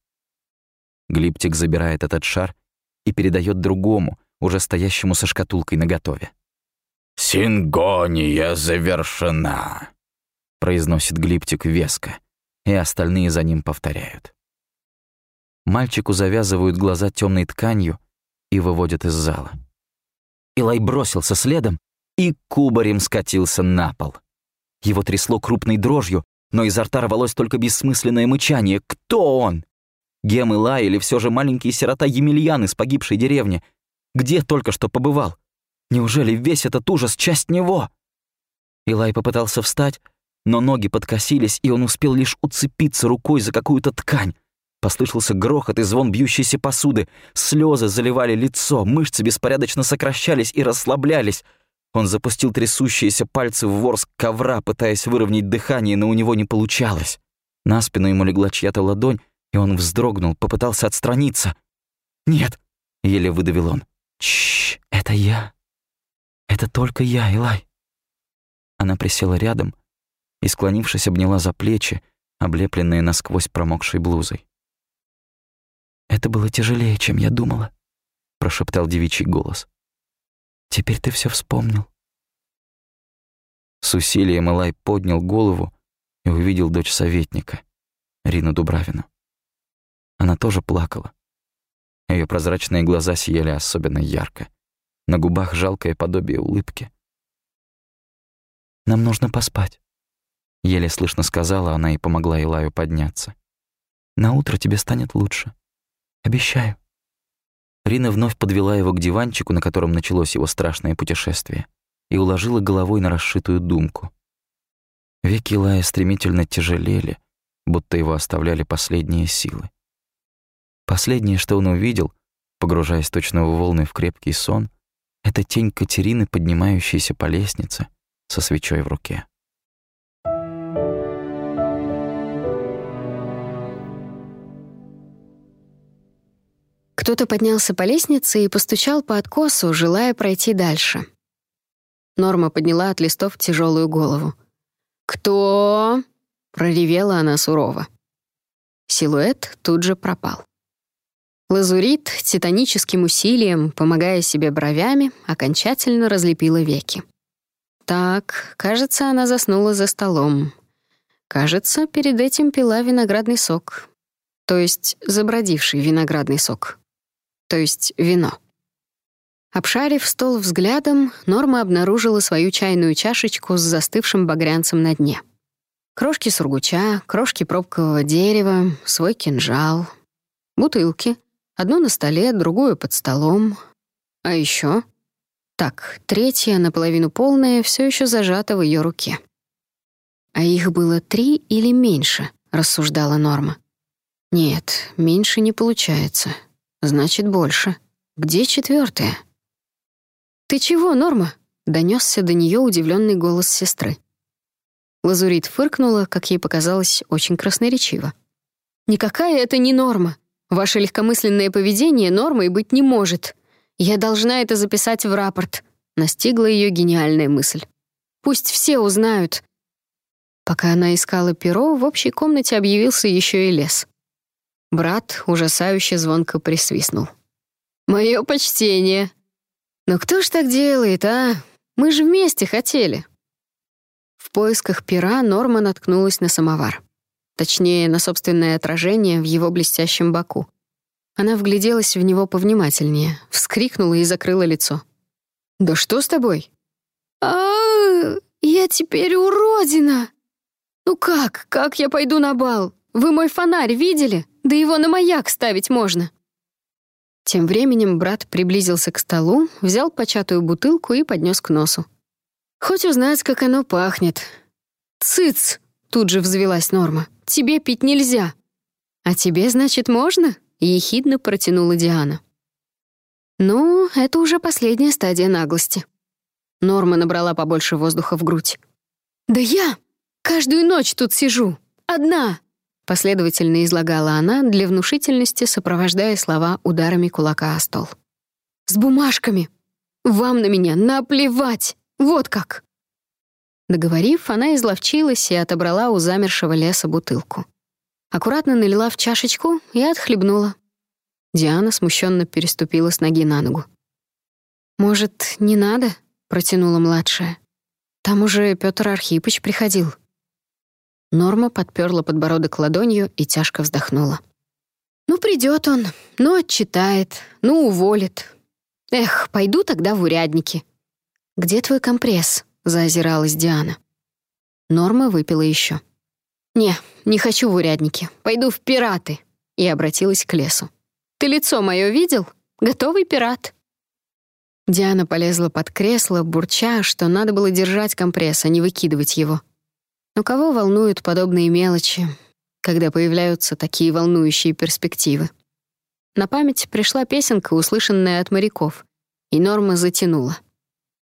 Глиптик забирает этот шар и передает другому, уже стоящему со шкатулкой наготове. «Сингония завершена!» произносит Глиптик веско, и остальные за ним повторяют. Мальчику завязывают глаза темной тканью и выводят из зала. Илай бросился следом и кубарем скатился на пол. Его трясло крупной дрожью, но изо рта рвалось только бессмысленное мычание. Кто он? Гем Илай или все же маленький сирота Емельян из погибшей деревни? Где только что побывал? Неужели весь этот ужас — часть него? Илай попытался встать, но ноги подкосились, и он успел лишь уцепиться рукой за какую-то ткань. Послышался грохот и звон бьющейся посуды. Слезы заливали лицо, мышцы беспорядочно сокращались и расслаблялись. Он запустил трясущиеся пальцы в ворс ковра, пытаясь выровнять дыхание, но у него не получалось. На спину ему легла чья-то ладонь, и он вздрогнул, попытался отстраниться. «Нет!» — еле выдавил он. «Чш, это я. Это только я, Илай». Она присела рядом, и, склонившись, обняла за плечи, облепленные насквозь промокшей блузой. «Это было тяжелее, чем я думала», — прошептал девичий голос. «Теперь ты все вспомнил». С усилием Элай поднял голову и увидел дочь советника, Рину Дубравину. Она тоже плакала. Ее прозрачные глаза сияли особенно ярко. На губах жалкое подобие улыбки. «Нам нужно поспать», Еле слышно сказала она и помогла Илаю подняться. «На утро тебе станет лучше. Обещаю». Рина вновь подвела его к диванчику, на котором началось его страшное путешествие, и уложила головой на расшитую думку. Веки Илая стремительно тяжелели, будто его оставляли последние силы. Последнее, что он увидел, погружаясь точно в волны в крепкий сон, это тень Катерины, поднимающейся по лестнице со свечой в руке. Кто-то поднялся по лестнице и постучал по откосу, желая пройти дальше. Норма подняла от листов тяжелую голову. «Кто?» — проревела она сурово. Силуэт тут же пропал. Лазурит титаническим усилием, помогая себе бровями, окончательно разлепила веки. Так, кажется, она заснула за столом. Кажется, перед этим пила виноградный сок. То есть забродивший виноградный сок то есть вино. Обшарив стол взглядом, Норма обнаружила свою чайную чашечку с застывшим багрянцем на дне. Крошки сургуча, крошки пробкового дерева, свой кинжал, бутылки. Одну на столе, другую под столом. А еще, Так, третья, наполовину полная, все еще зажата в ее руке. А их было три или меньше, рассуждала Норма. Нет, меньше не получается. Значит, больше. Где четвертая? «Ты чего, Норма?» — донесся до нее удивленный голос сестры. Лазурит фыркнула, как ей показалось, очень красноречиво. «Никакая это не норма. Ваше легкомысленное поведение нормой быть не может. Я должна это записать в рапорт», — настигла ее гениальная мысль. «Пусть все узнают». Пока она искала перо, в общей комнате объявился еще и лес. Брат ужасающе звонко присвистнул. «Мое почтение!» «Ну кто ж так делает, а? Мы же вместе хотели!» В поисках пера Норма наткнулась на самовар. точнее, на собственное отражение в его блестящем боку. Она вгляделась в него повнимательнее, вскрикнула и закрыла лицо. «Да что с тобой?» а я теперь уродина! Ну как, как я пойду на бал? Вы мой фонарь видели? Да его на маяк ставить можно!» Тем временем брат приблизился к столу, взял початую бутылку и поднес к носу. «Хоть узнать, как оно пахнет». «Цыц!» — тут же взвелась Норма. «Тебе пить нельзя». «А тебе, значит, можно?» — ехидно протянула Диана. «Ну, это уже последняя стадия наглости». Норма набрала побольше воздуха в грудь. «Да я каждую ночь тут сижу. Одна. Последовательно излагала она для внушительности, сопровождая слова ударами кулака о стол. «С бумажками! Вам на меня наплевать! Вот как!» Договорив, она изловчилась и отобрала у замершего леса бутылку. Аккуратно налила в чашечку и отхлебнула. Диана смущенно переступила с ноги на ногу. «Может, не надо?» — протянула младшая. «Там уже Пётр Архипыч приходил». Норма подперла подбородок ладонью и тяжко вздохнула. «Ну, придет он, ну, отчитает, ну, уволит. Эх, пойду тогда в урядники». «Где твой компресс?» — заозиралась Диана. Норма выпила еще. «Не, не хочу в урядники. Пойду в пираты», — и обратилась к лесу. «Ты лицо мое видел? Готовый пират». Диана полезла под кресло, бурча, что надо было держать компресс, а не выкидывать его. Но кого волнуют подобные мелочи, когда появляются такие волнующие перспективы? На память пришла песенка, услышанная от моряков, и Норма затянула.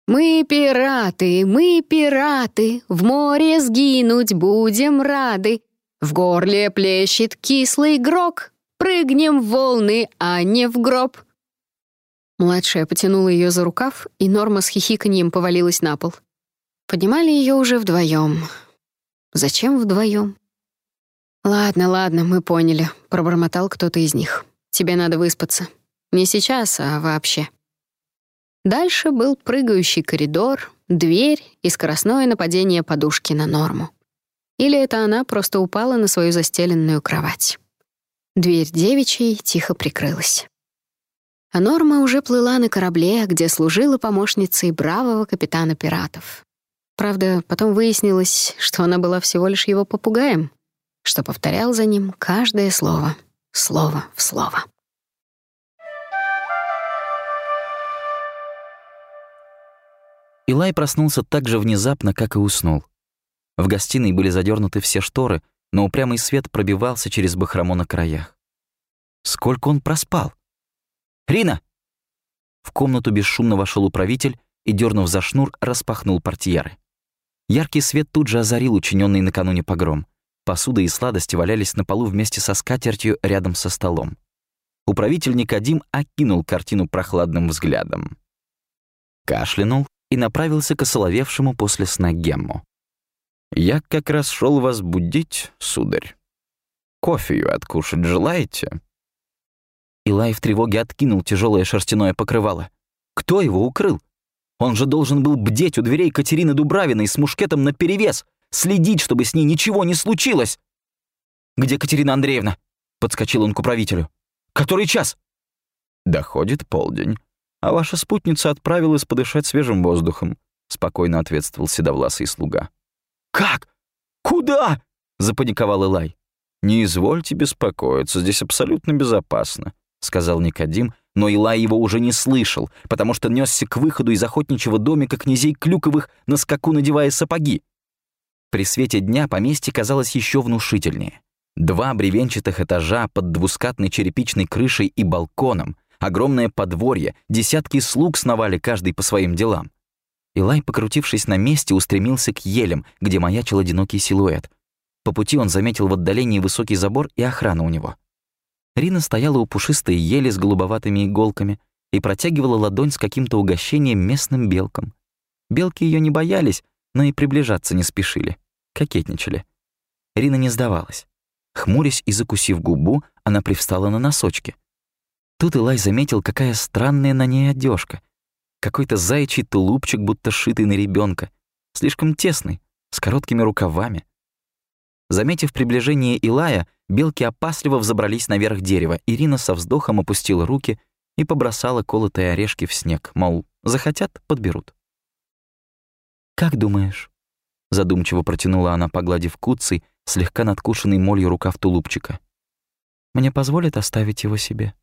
«Мы пираты, мы пираты, в море сгинуть будем рады. В горле плещет кислый грок, прыгнем в волны, а не в гроб». Младшая потянула ее за рукав, и Норма с хихиканьем повалилась на пол. Поднимали ее уже вдвоем. Зачем вдвоем? Ладно, ладно, мы поняли, пробормотал кто-то из них. Тебе надо выспаться. Не сейчас, а вообще. Дальше был прыгающий коридор, дверь и скоростное нападение подушки на норму. Или это она просто упала на свою застеленную кровать. Дверь девичьей тихо прикрылась. А Норма уже плыла на корабле, где служила помощницей бравого капитана пиратов. Правда, потом выяснилось, что она была всего лишь его попугаем, что повторял за ним каждое слово, слово в слово. Илай проснулся так же внезапно, как и уснул. В гостиной были задернуты все шторы, но упрямый свет пробивался через бахрому на краях. Сколько он проспал? «Рина!» В комнату бесшумно вошел управитель и, дернув за шнур, распахнул портьеры. Яркий свет тут же озарил учиненный накануне погром. Посуда и сладости валялись на полу вместе со скатертью рядом со столом. Управитель Никодим окинул картину прохладным взглядом. Кашлянул и направился к осоловевшему после сна Гемму. «Я как раз шел вас будить, сударь. Кофею откушать желаете?» Илай в тревоге откинул тяжелое шерстяное покрывало. «Кто его укрыл?» Он же должен был бдеть у дверей Катерины Дубравиной с мушкетом наперевес, следить, чтобы с ней ничего не случилось. «Где Катерина Андреевна?» — подскочил он к управителю. «Который час?» «Доходит полдень, а ваша спутница отправилась подышать свежим воздухом», — спокойно ответствовал седовласый слуга. «Как? Куда?» — запаниковал Илай. «Не извольте беспокоиться, здесь абсолютно безопасно», — сказал Никодим, но Илай его уже не слышал, потому что несся к выходу из охотничьего домика князей Клюковых, на скаку надевая сапоги. При свете дня поместье казалось еще внушительнее. Два бревенчатых этажа под двускатной черепичной крышей и балконом, огромное подворье, десятки слуг сновали каждый по своим делам. Илай, покрутившись на месте, устремился к елям, где маячил одинокий силуэт. По пути он заметил в отдалении высокий забор и охрану у него. Рина стояла у пушистой ели с голубоватыми иголками и протягивала ладонь с каким-то угощением местным белкам. Белки ее не боялись, но и приближаться не спешили, кокетничали. Рина не сдавалась. Хмурясь и закусив губу, она привстала на носочки. Тут Илай заметил, какая странная на ней одежка. Какой-то заячий тулупчик, будто шитый на ребенка, слишком тесный, с короткими рукавами. Заметив приближение Илая, белки опасливо взобрались наверх дерева. Ирина со вздохом опустила руки и побросала колотые орешки в снег, мол, захотят — подберут. «Как думаешь?» — задумчиво протянула она, погладив куцый, слегка надкушенный молью рукав тулупчика. «Мне позволят оставить его себе?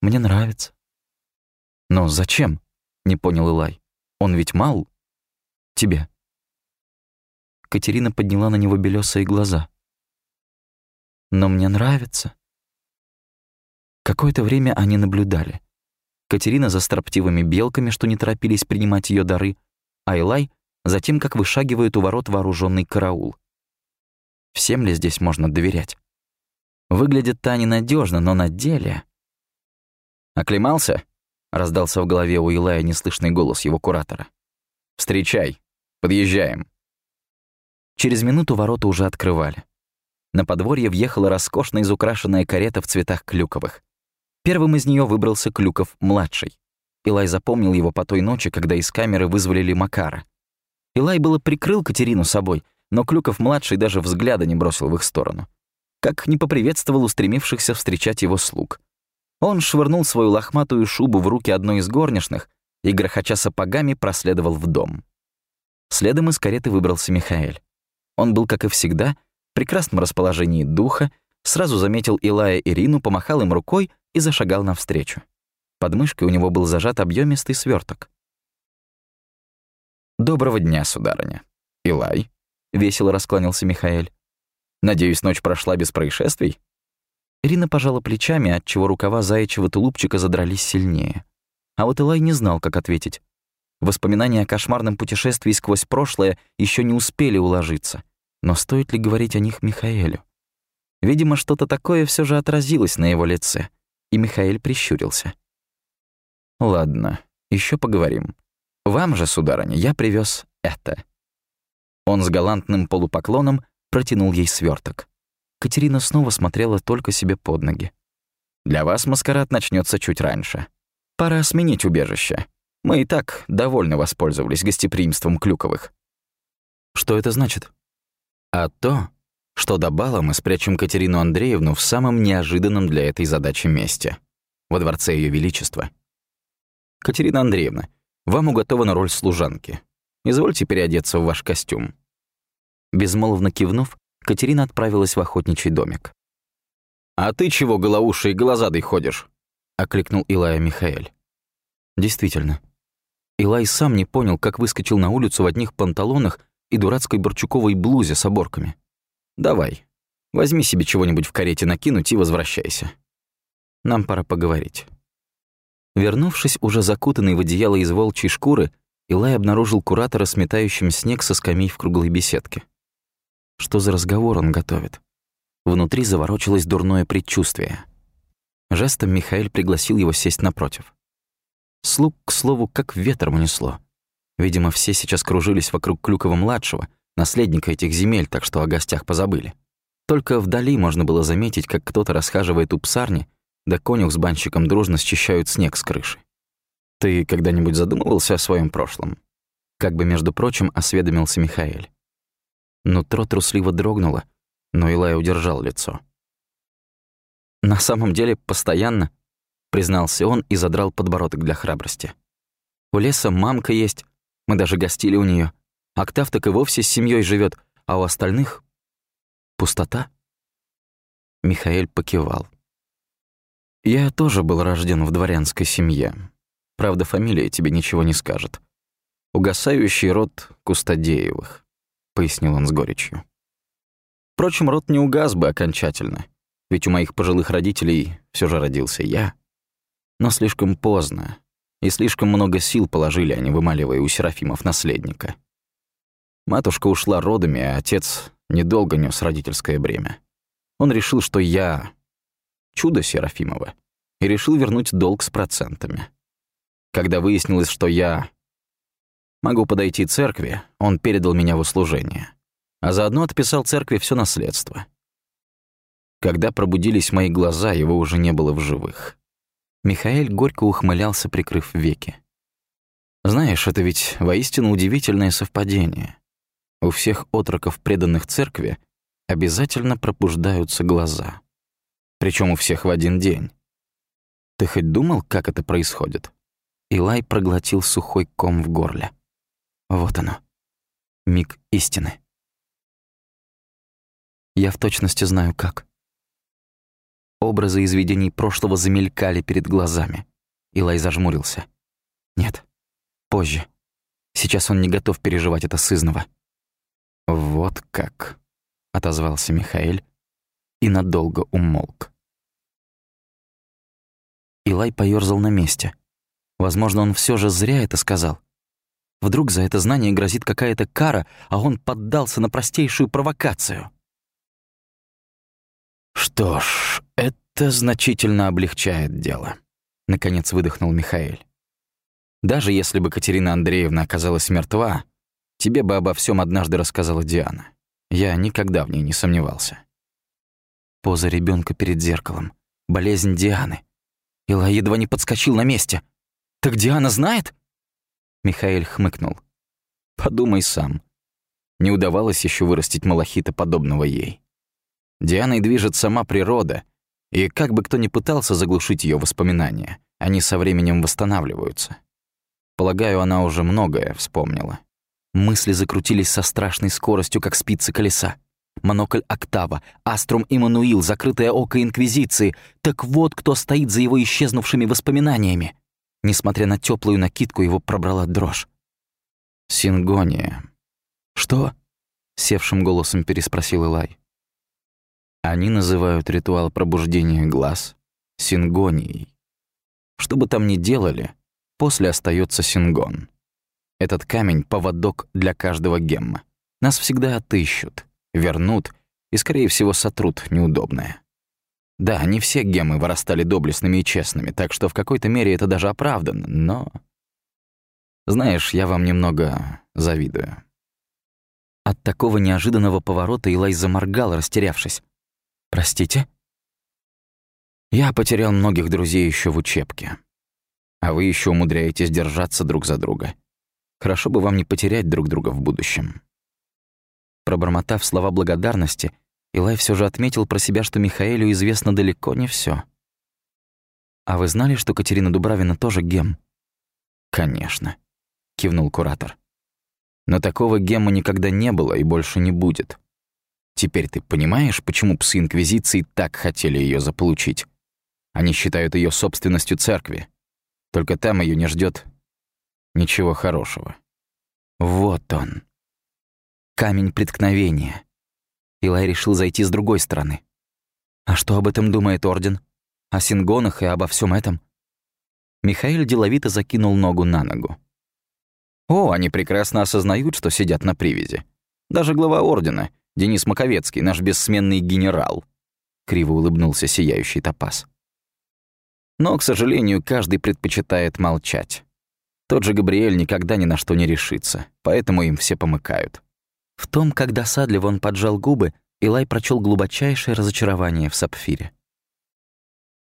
Мне нравится». «Но зачем?» — не понял Илай. «Он ведь мал?» «Тебе». Катерина подняла на него белесые глаза. «Но мне нравится». Какое-то время они наблюдали. Катерина за строптивыми белками, что не торопились принимать ее дары, а Илай за тем, как вышагивает у ворот вооруженный караул. Всем ли здесь можно доверять? Выглядит-то ненадежно, но на деле... «Оклемался?» — раздался в голове у Илая неслышный голос его куратора. «Встречай. Подъезжаем». Через минуту ворота уже открывали. На подворье въехала роскошно изукрашенная карета в цветах клюковых. Первым из нее выбрался Клюков-младший. Илай запомнил его по той ночи, когда из камеры вызволили Макара. Илай было прикрыл Катерину собой, но Клюков-младший даже взгляда не бросил в их сторону. Как не поприветствовал устремившихся встречать его слуг. Он швырнул свою лохматую шубу в руки одной из горничных и, грохоча сапогами, проследовал в дом. Следом из кареты выбрался Михаэль. Он был, как и всегда, прекрасном расположении духа, сразу заметил Илая Ирину, помахал им рукой и зашагал навстречу. Под мышкой у него был зажат объемистый сверток. «Доброго дня, сударыня. Илай», — весело раскланялся Михаэль. «Надеюсь, ночь прошла без происшествий?» Ирина пожала плечами, отчего рукава заячьего тулупчика задрались сильнее. А вот Илай не знал, как ответить. Воспоминания о кошмарном путешествии сквозь прошлое еще не успели уложиться. Но стоит ли говорить о них Михаэлю? Видимо, что-то такое все же отразилось на его лице, и Михаэль прищурился. «Ладно, еще поговорим. Вам же, сударыня, я привез это». Он с галантным полупоклоном протянул ей сверток. Катерина снова смотрела только себе под ноги. «Для вас маскарад начнется чуть раньше. Пора сменить убежище. Мы и так довольно воспользовались гостеприимством Клюковых. Что это значит? А то, что до бала мы спрячем Катерину Андреевну в самом неожиданном для этой задачи месте — во дворце Ее Величества. Катерина Андреевна, вам уготована роль служанки. Извольте переодеться в ваш костюм. Безмолвно кивнув, Катерина отправилась в охотничий домик. «А ты чего голоушей и глазадой ходишь?» — окликнул Илая Михаэль. Действительно, Илай сам не понял, как выскочил на улицу в одних панталонах и дурацкой борчуковой блузе с оборками. «Давай, возьми себе чего-нибудь в карете накинуть и возвращайся. Нам пора поговорить». Вернувшись, уже закутанный в одеяло из волчьей шкуры, Илай обнаружил куратора, сметающим снег со скамей в круглой беседке. Что за разговор он готовит? Внутри заворочилось дурное предчувствие. Жестом Михаил пригласил его сесть напротив. Слуг, к слову, как ветром унесло. Видимо, все сейчас кружились вокруг Клюкова-младшего, наследника этих земель, так что о гостях позабыли. Только вдали можно было заметить, как кто-то расхаживает у псарни, да конюх с банщиком дружно счищают снег с крыши. «Ты когда-нибудь задумывался о своем прошлом?» Как бы, между прочим, осведомился Михаэль. Нутро трусливо дрогнуло, но Илай удержал лицо. «На самом деле, постоянно», признался он и задрал подбородок для храбрости. У леса мамка есть, мы даже гостили у нее. Октав так и вовсе с семьей живет, а у остальных пустота. Михаил покивал. Я тоже был рожден в дворянской семье. Правда, фамилия тебе ничего не скажет. Угасающий род Кустадеевых, пояснил он с горечью. Впрочем, род не угас бы окончательно, ведь у моих пожилых родителей все же родился я. Но слишком поздно, и слишком много сил положили они, вымаливая у Серафимов наследника. Матушка ушла родами, а отец недолго нес родительское бремя. Он решил, что я — чудо Серафимова, и решил вернуть долг с процентами. Когда выяснилось, что я могу подойти церкви, он передал меня в услужение, а заодно отписал церкви все наследство. Когда пробудились мои глаза, его уже не было в живых. Михаил горько ухмылялся, прикрыв веки. «Знаешь, это ведь воистину удивительное совпадение. У всех отроков, преданных церкви, обязательно пробуждаются глаза. Причем у всех в один день. Ты хоть думал, как это происходит? Илай проглотил сухой ком в горле. Вот оно. Миг истины. Я в точности знаю, как. Образы из видений прошлого замелькали перед глазами. Илай зажмурился. Нет, позже. Сейчас он не готов переживать это сызново. «Вот как», — отозвался Михаэль и надолго умолк. Илай поёрзал на месте. Возможно, он все же зря это сказал. Вдруг за это знание грозит какая-то кара, а он поддался на простейшую провокацию. «Что ж, это значительно облегчает дело», — наконец выдохнул Михаэль. «Даже если бы Катерина Андреевна оказалась мертва, тебе бы обо всем однажды рассказала Диана. Я никогда в ней не сомневался». Поза ребенка перед зеркалом, болезнь Дианы. Ила едва не подскочил на месте. «Так Диана знает?» Михаил хмыкнул. «Подумай сам. Не удавалось еще вырастить малахита, подобного ей. Дианой движет сама природа, и как бы кто ни пытался заглушить ее воспоминания, они со временем восстанавливаются. Полагаю, она уже многое вспомнила. Мысли закрутились со страшной скоростью, как спицы колеса. Монокль Октава, Аструм Иммануил, закрытое око Инквизиции. Так вот, кто стоит за его исчезнувшими воспоминаниями. Несмотря на теплую накидку, его пробрала дрожь. «Сингония». «Что?» — севшим голосом переспросил Илай. Они называют ритуал пробуждения глаз сингонией. Что бы там ни делали, после остается сингон. Этот камень — поводок для каждого гемма. Нас всегда отыщут, вернут и, скорее всего, сотрут неудобное. Да, не все геммы вырастали доблестными и честными, так что в какой-то мере это даже оправдано, но... Знаешь, я вам немного завидую. От такого неожиданного поворота Илай заморгал, растерявшись. Простите? Я потерял многих друзей еще в учебке. А вы еще умудряетесь держаться друг за друга. Хорошо бы вам не потерять друг друга в будущем. Пробормотав слова благодарности, Илай все же отметил про себя, что Михаэлю известно далеко не все. «А вы знали, что Катерина Дубравина тоже гем?» «Конечно», — кивнул куратор. «Но такого гемма никогда не было и больше не будет. Теперь ты понимаешь, почему псы Инквизиции так хотели ее заполучить? Они считают ее собственностью церкви. Только там ее не ждет ничего хорошего. Вот он. Камень преткновения. Илай решил зайти с другой стороны. А что об этом думает Орден? О сингонах и обо всем этом? Михаил деловито закинул ногу на ногу. О, они прекрасно осознают, что сидят на привязи. Даже глава Ордена — Денис Маковецкий, наш бессменный генерал», — криво улыбнулся сияющий топаз. Но, к сожалению, каждый предпочитает молчать. Тот же Габриэль никогда ни на что не решится, поэтому им все помыкают. В том, как досадливо он поджал губы, Илай прочел глубочайшее разочарование в сапфире.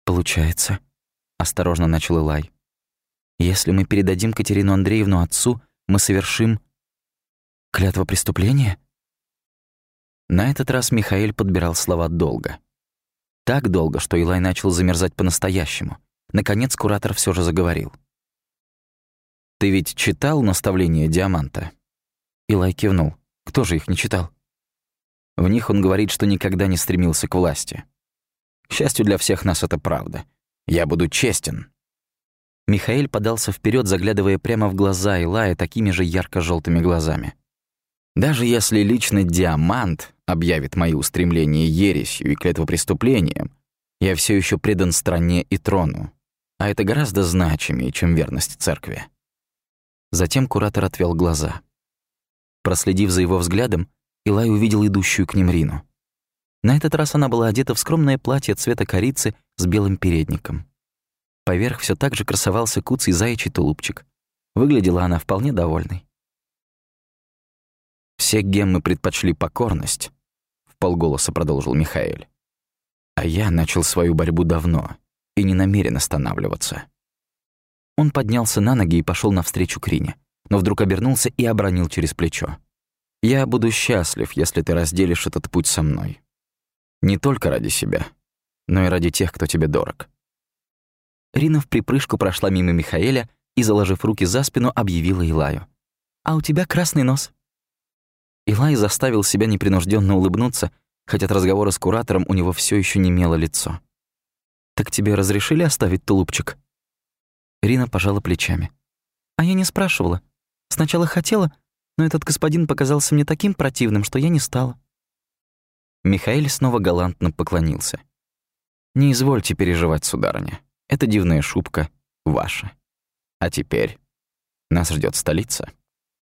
«Получается», — осторожно начал Илай, «если мы передадим Катерину Андреевну отцу, мы совершим клятво преступления?» На этот раз Михаил подбирал слова долго. Так долго, что Илай начал замерзать по-настоящему. Наконец куратор все же заговорил. «Ты ведь читал наставления Диаманта?» Илай кивнул. «Кто же их не читал?» В них он говорит, что никогда не стремился к власти. К счастью для всех нас, это правда. Я буду честен. Михаил подался вперед, заглядывая прямо в глаза Илая такими же ярко желтыми глазами. Даже если лично Диамант объявит мои устремления ересью и клетвопреступлением, я все еще предан стране и трону, а это гораздо значимее, чем верность церкви. Затем куратор отвел глаза. Проследив за его взглядом, Илай увидел идущую к ним Рину. На этот раз она была одета в скромное платье цвета корицы с белым передником. Поверх все так же красовался куцый заячий тулупчик. Выглядела она вполне довольной. Все геммы предпочли покорность, полголоса продолжил Михаил. А я начал свою борьбу давно и не намерен останавливаться. Он поднялся на ноги и пошел навстречу Крине, но вдруг обернулся и обронил через плечо. Я буду счастлив, если ты разделишь этот путь со мной. Не только ради себя, но и ради тех, кто тебе дорог». Рина в припрыжку прошла мимо Михаэля и, заложив руки за спину, объявила Илаю. «А у тебя красный нос». Илай заставил себя непринужденно улыбнуться, хотя от разговора с куратором у него все еще не немело лицо. «Так тебе разрешили оставить тулупчик?» Рина пожала плечами. «А я не спрашивала. Сначала хотела, но этот господин показался мне таким противным, что я не стала». Михаил снова галантно поклонился. «Не извольте переживать, сударыня. Эта дивная шубка ваша. А теперь нас ждет столица».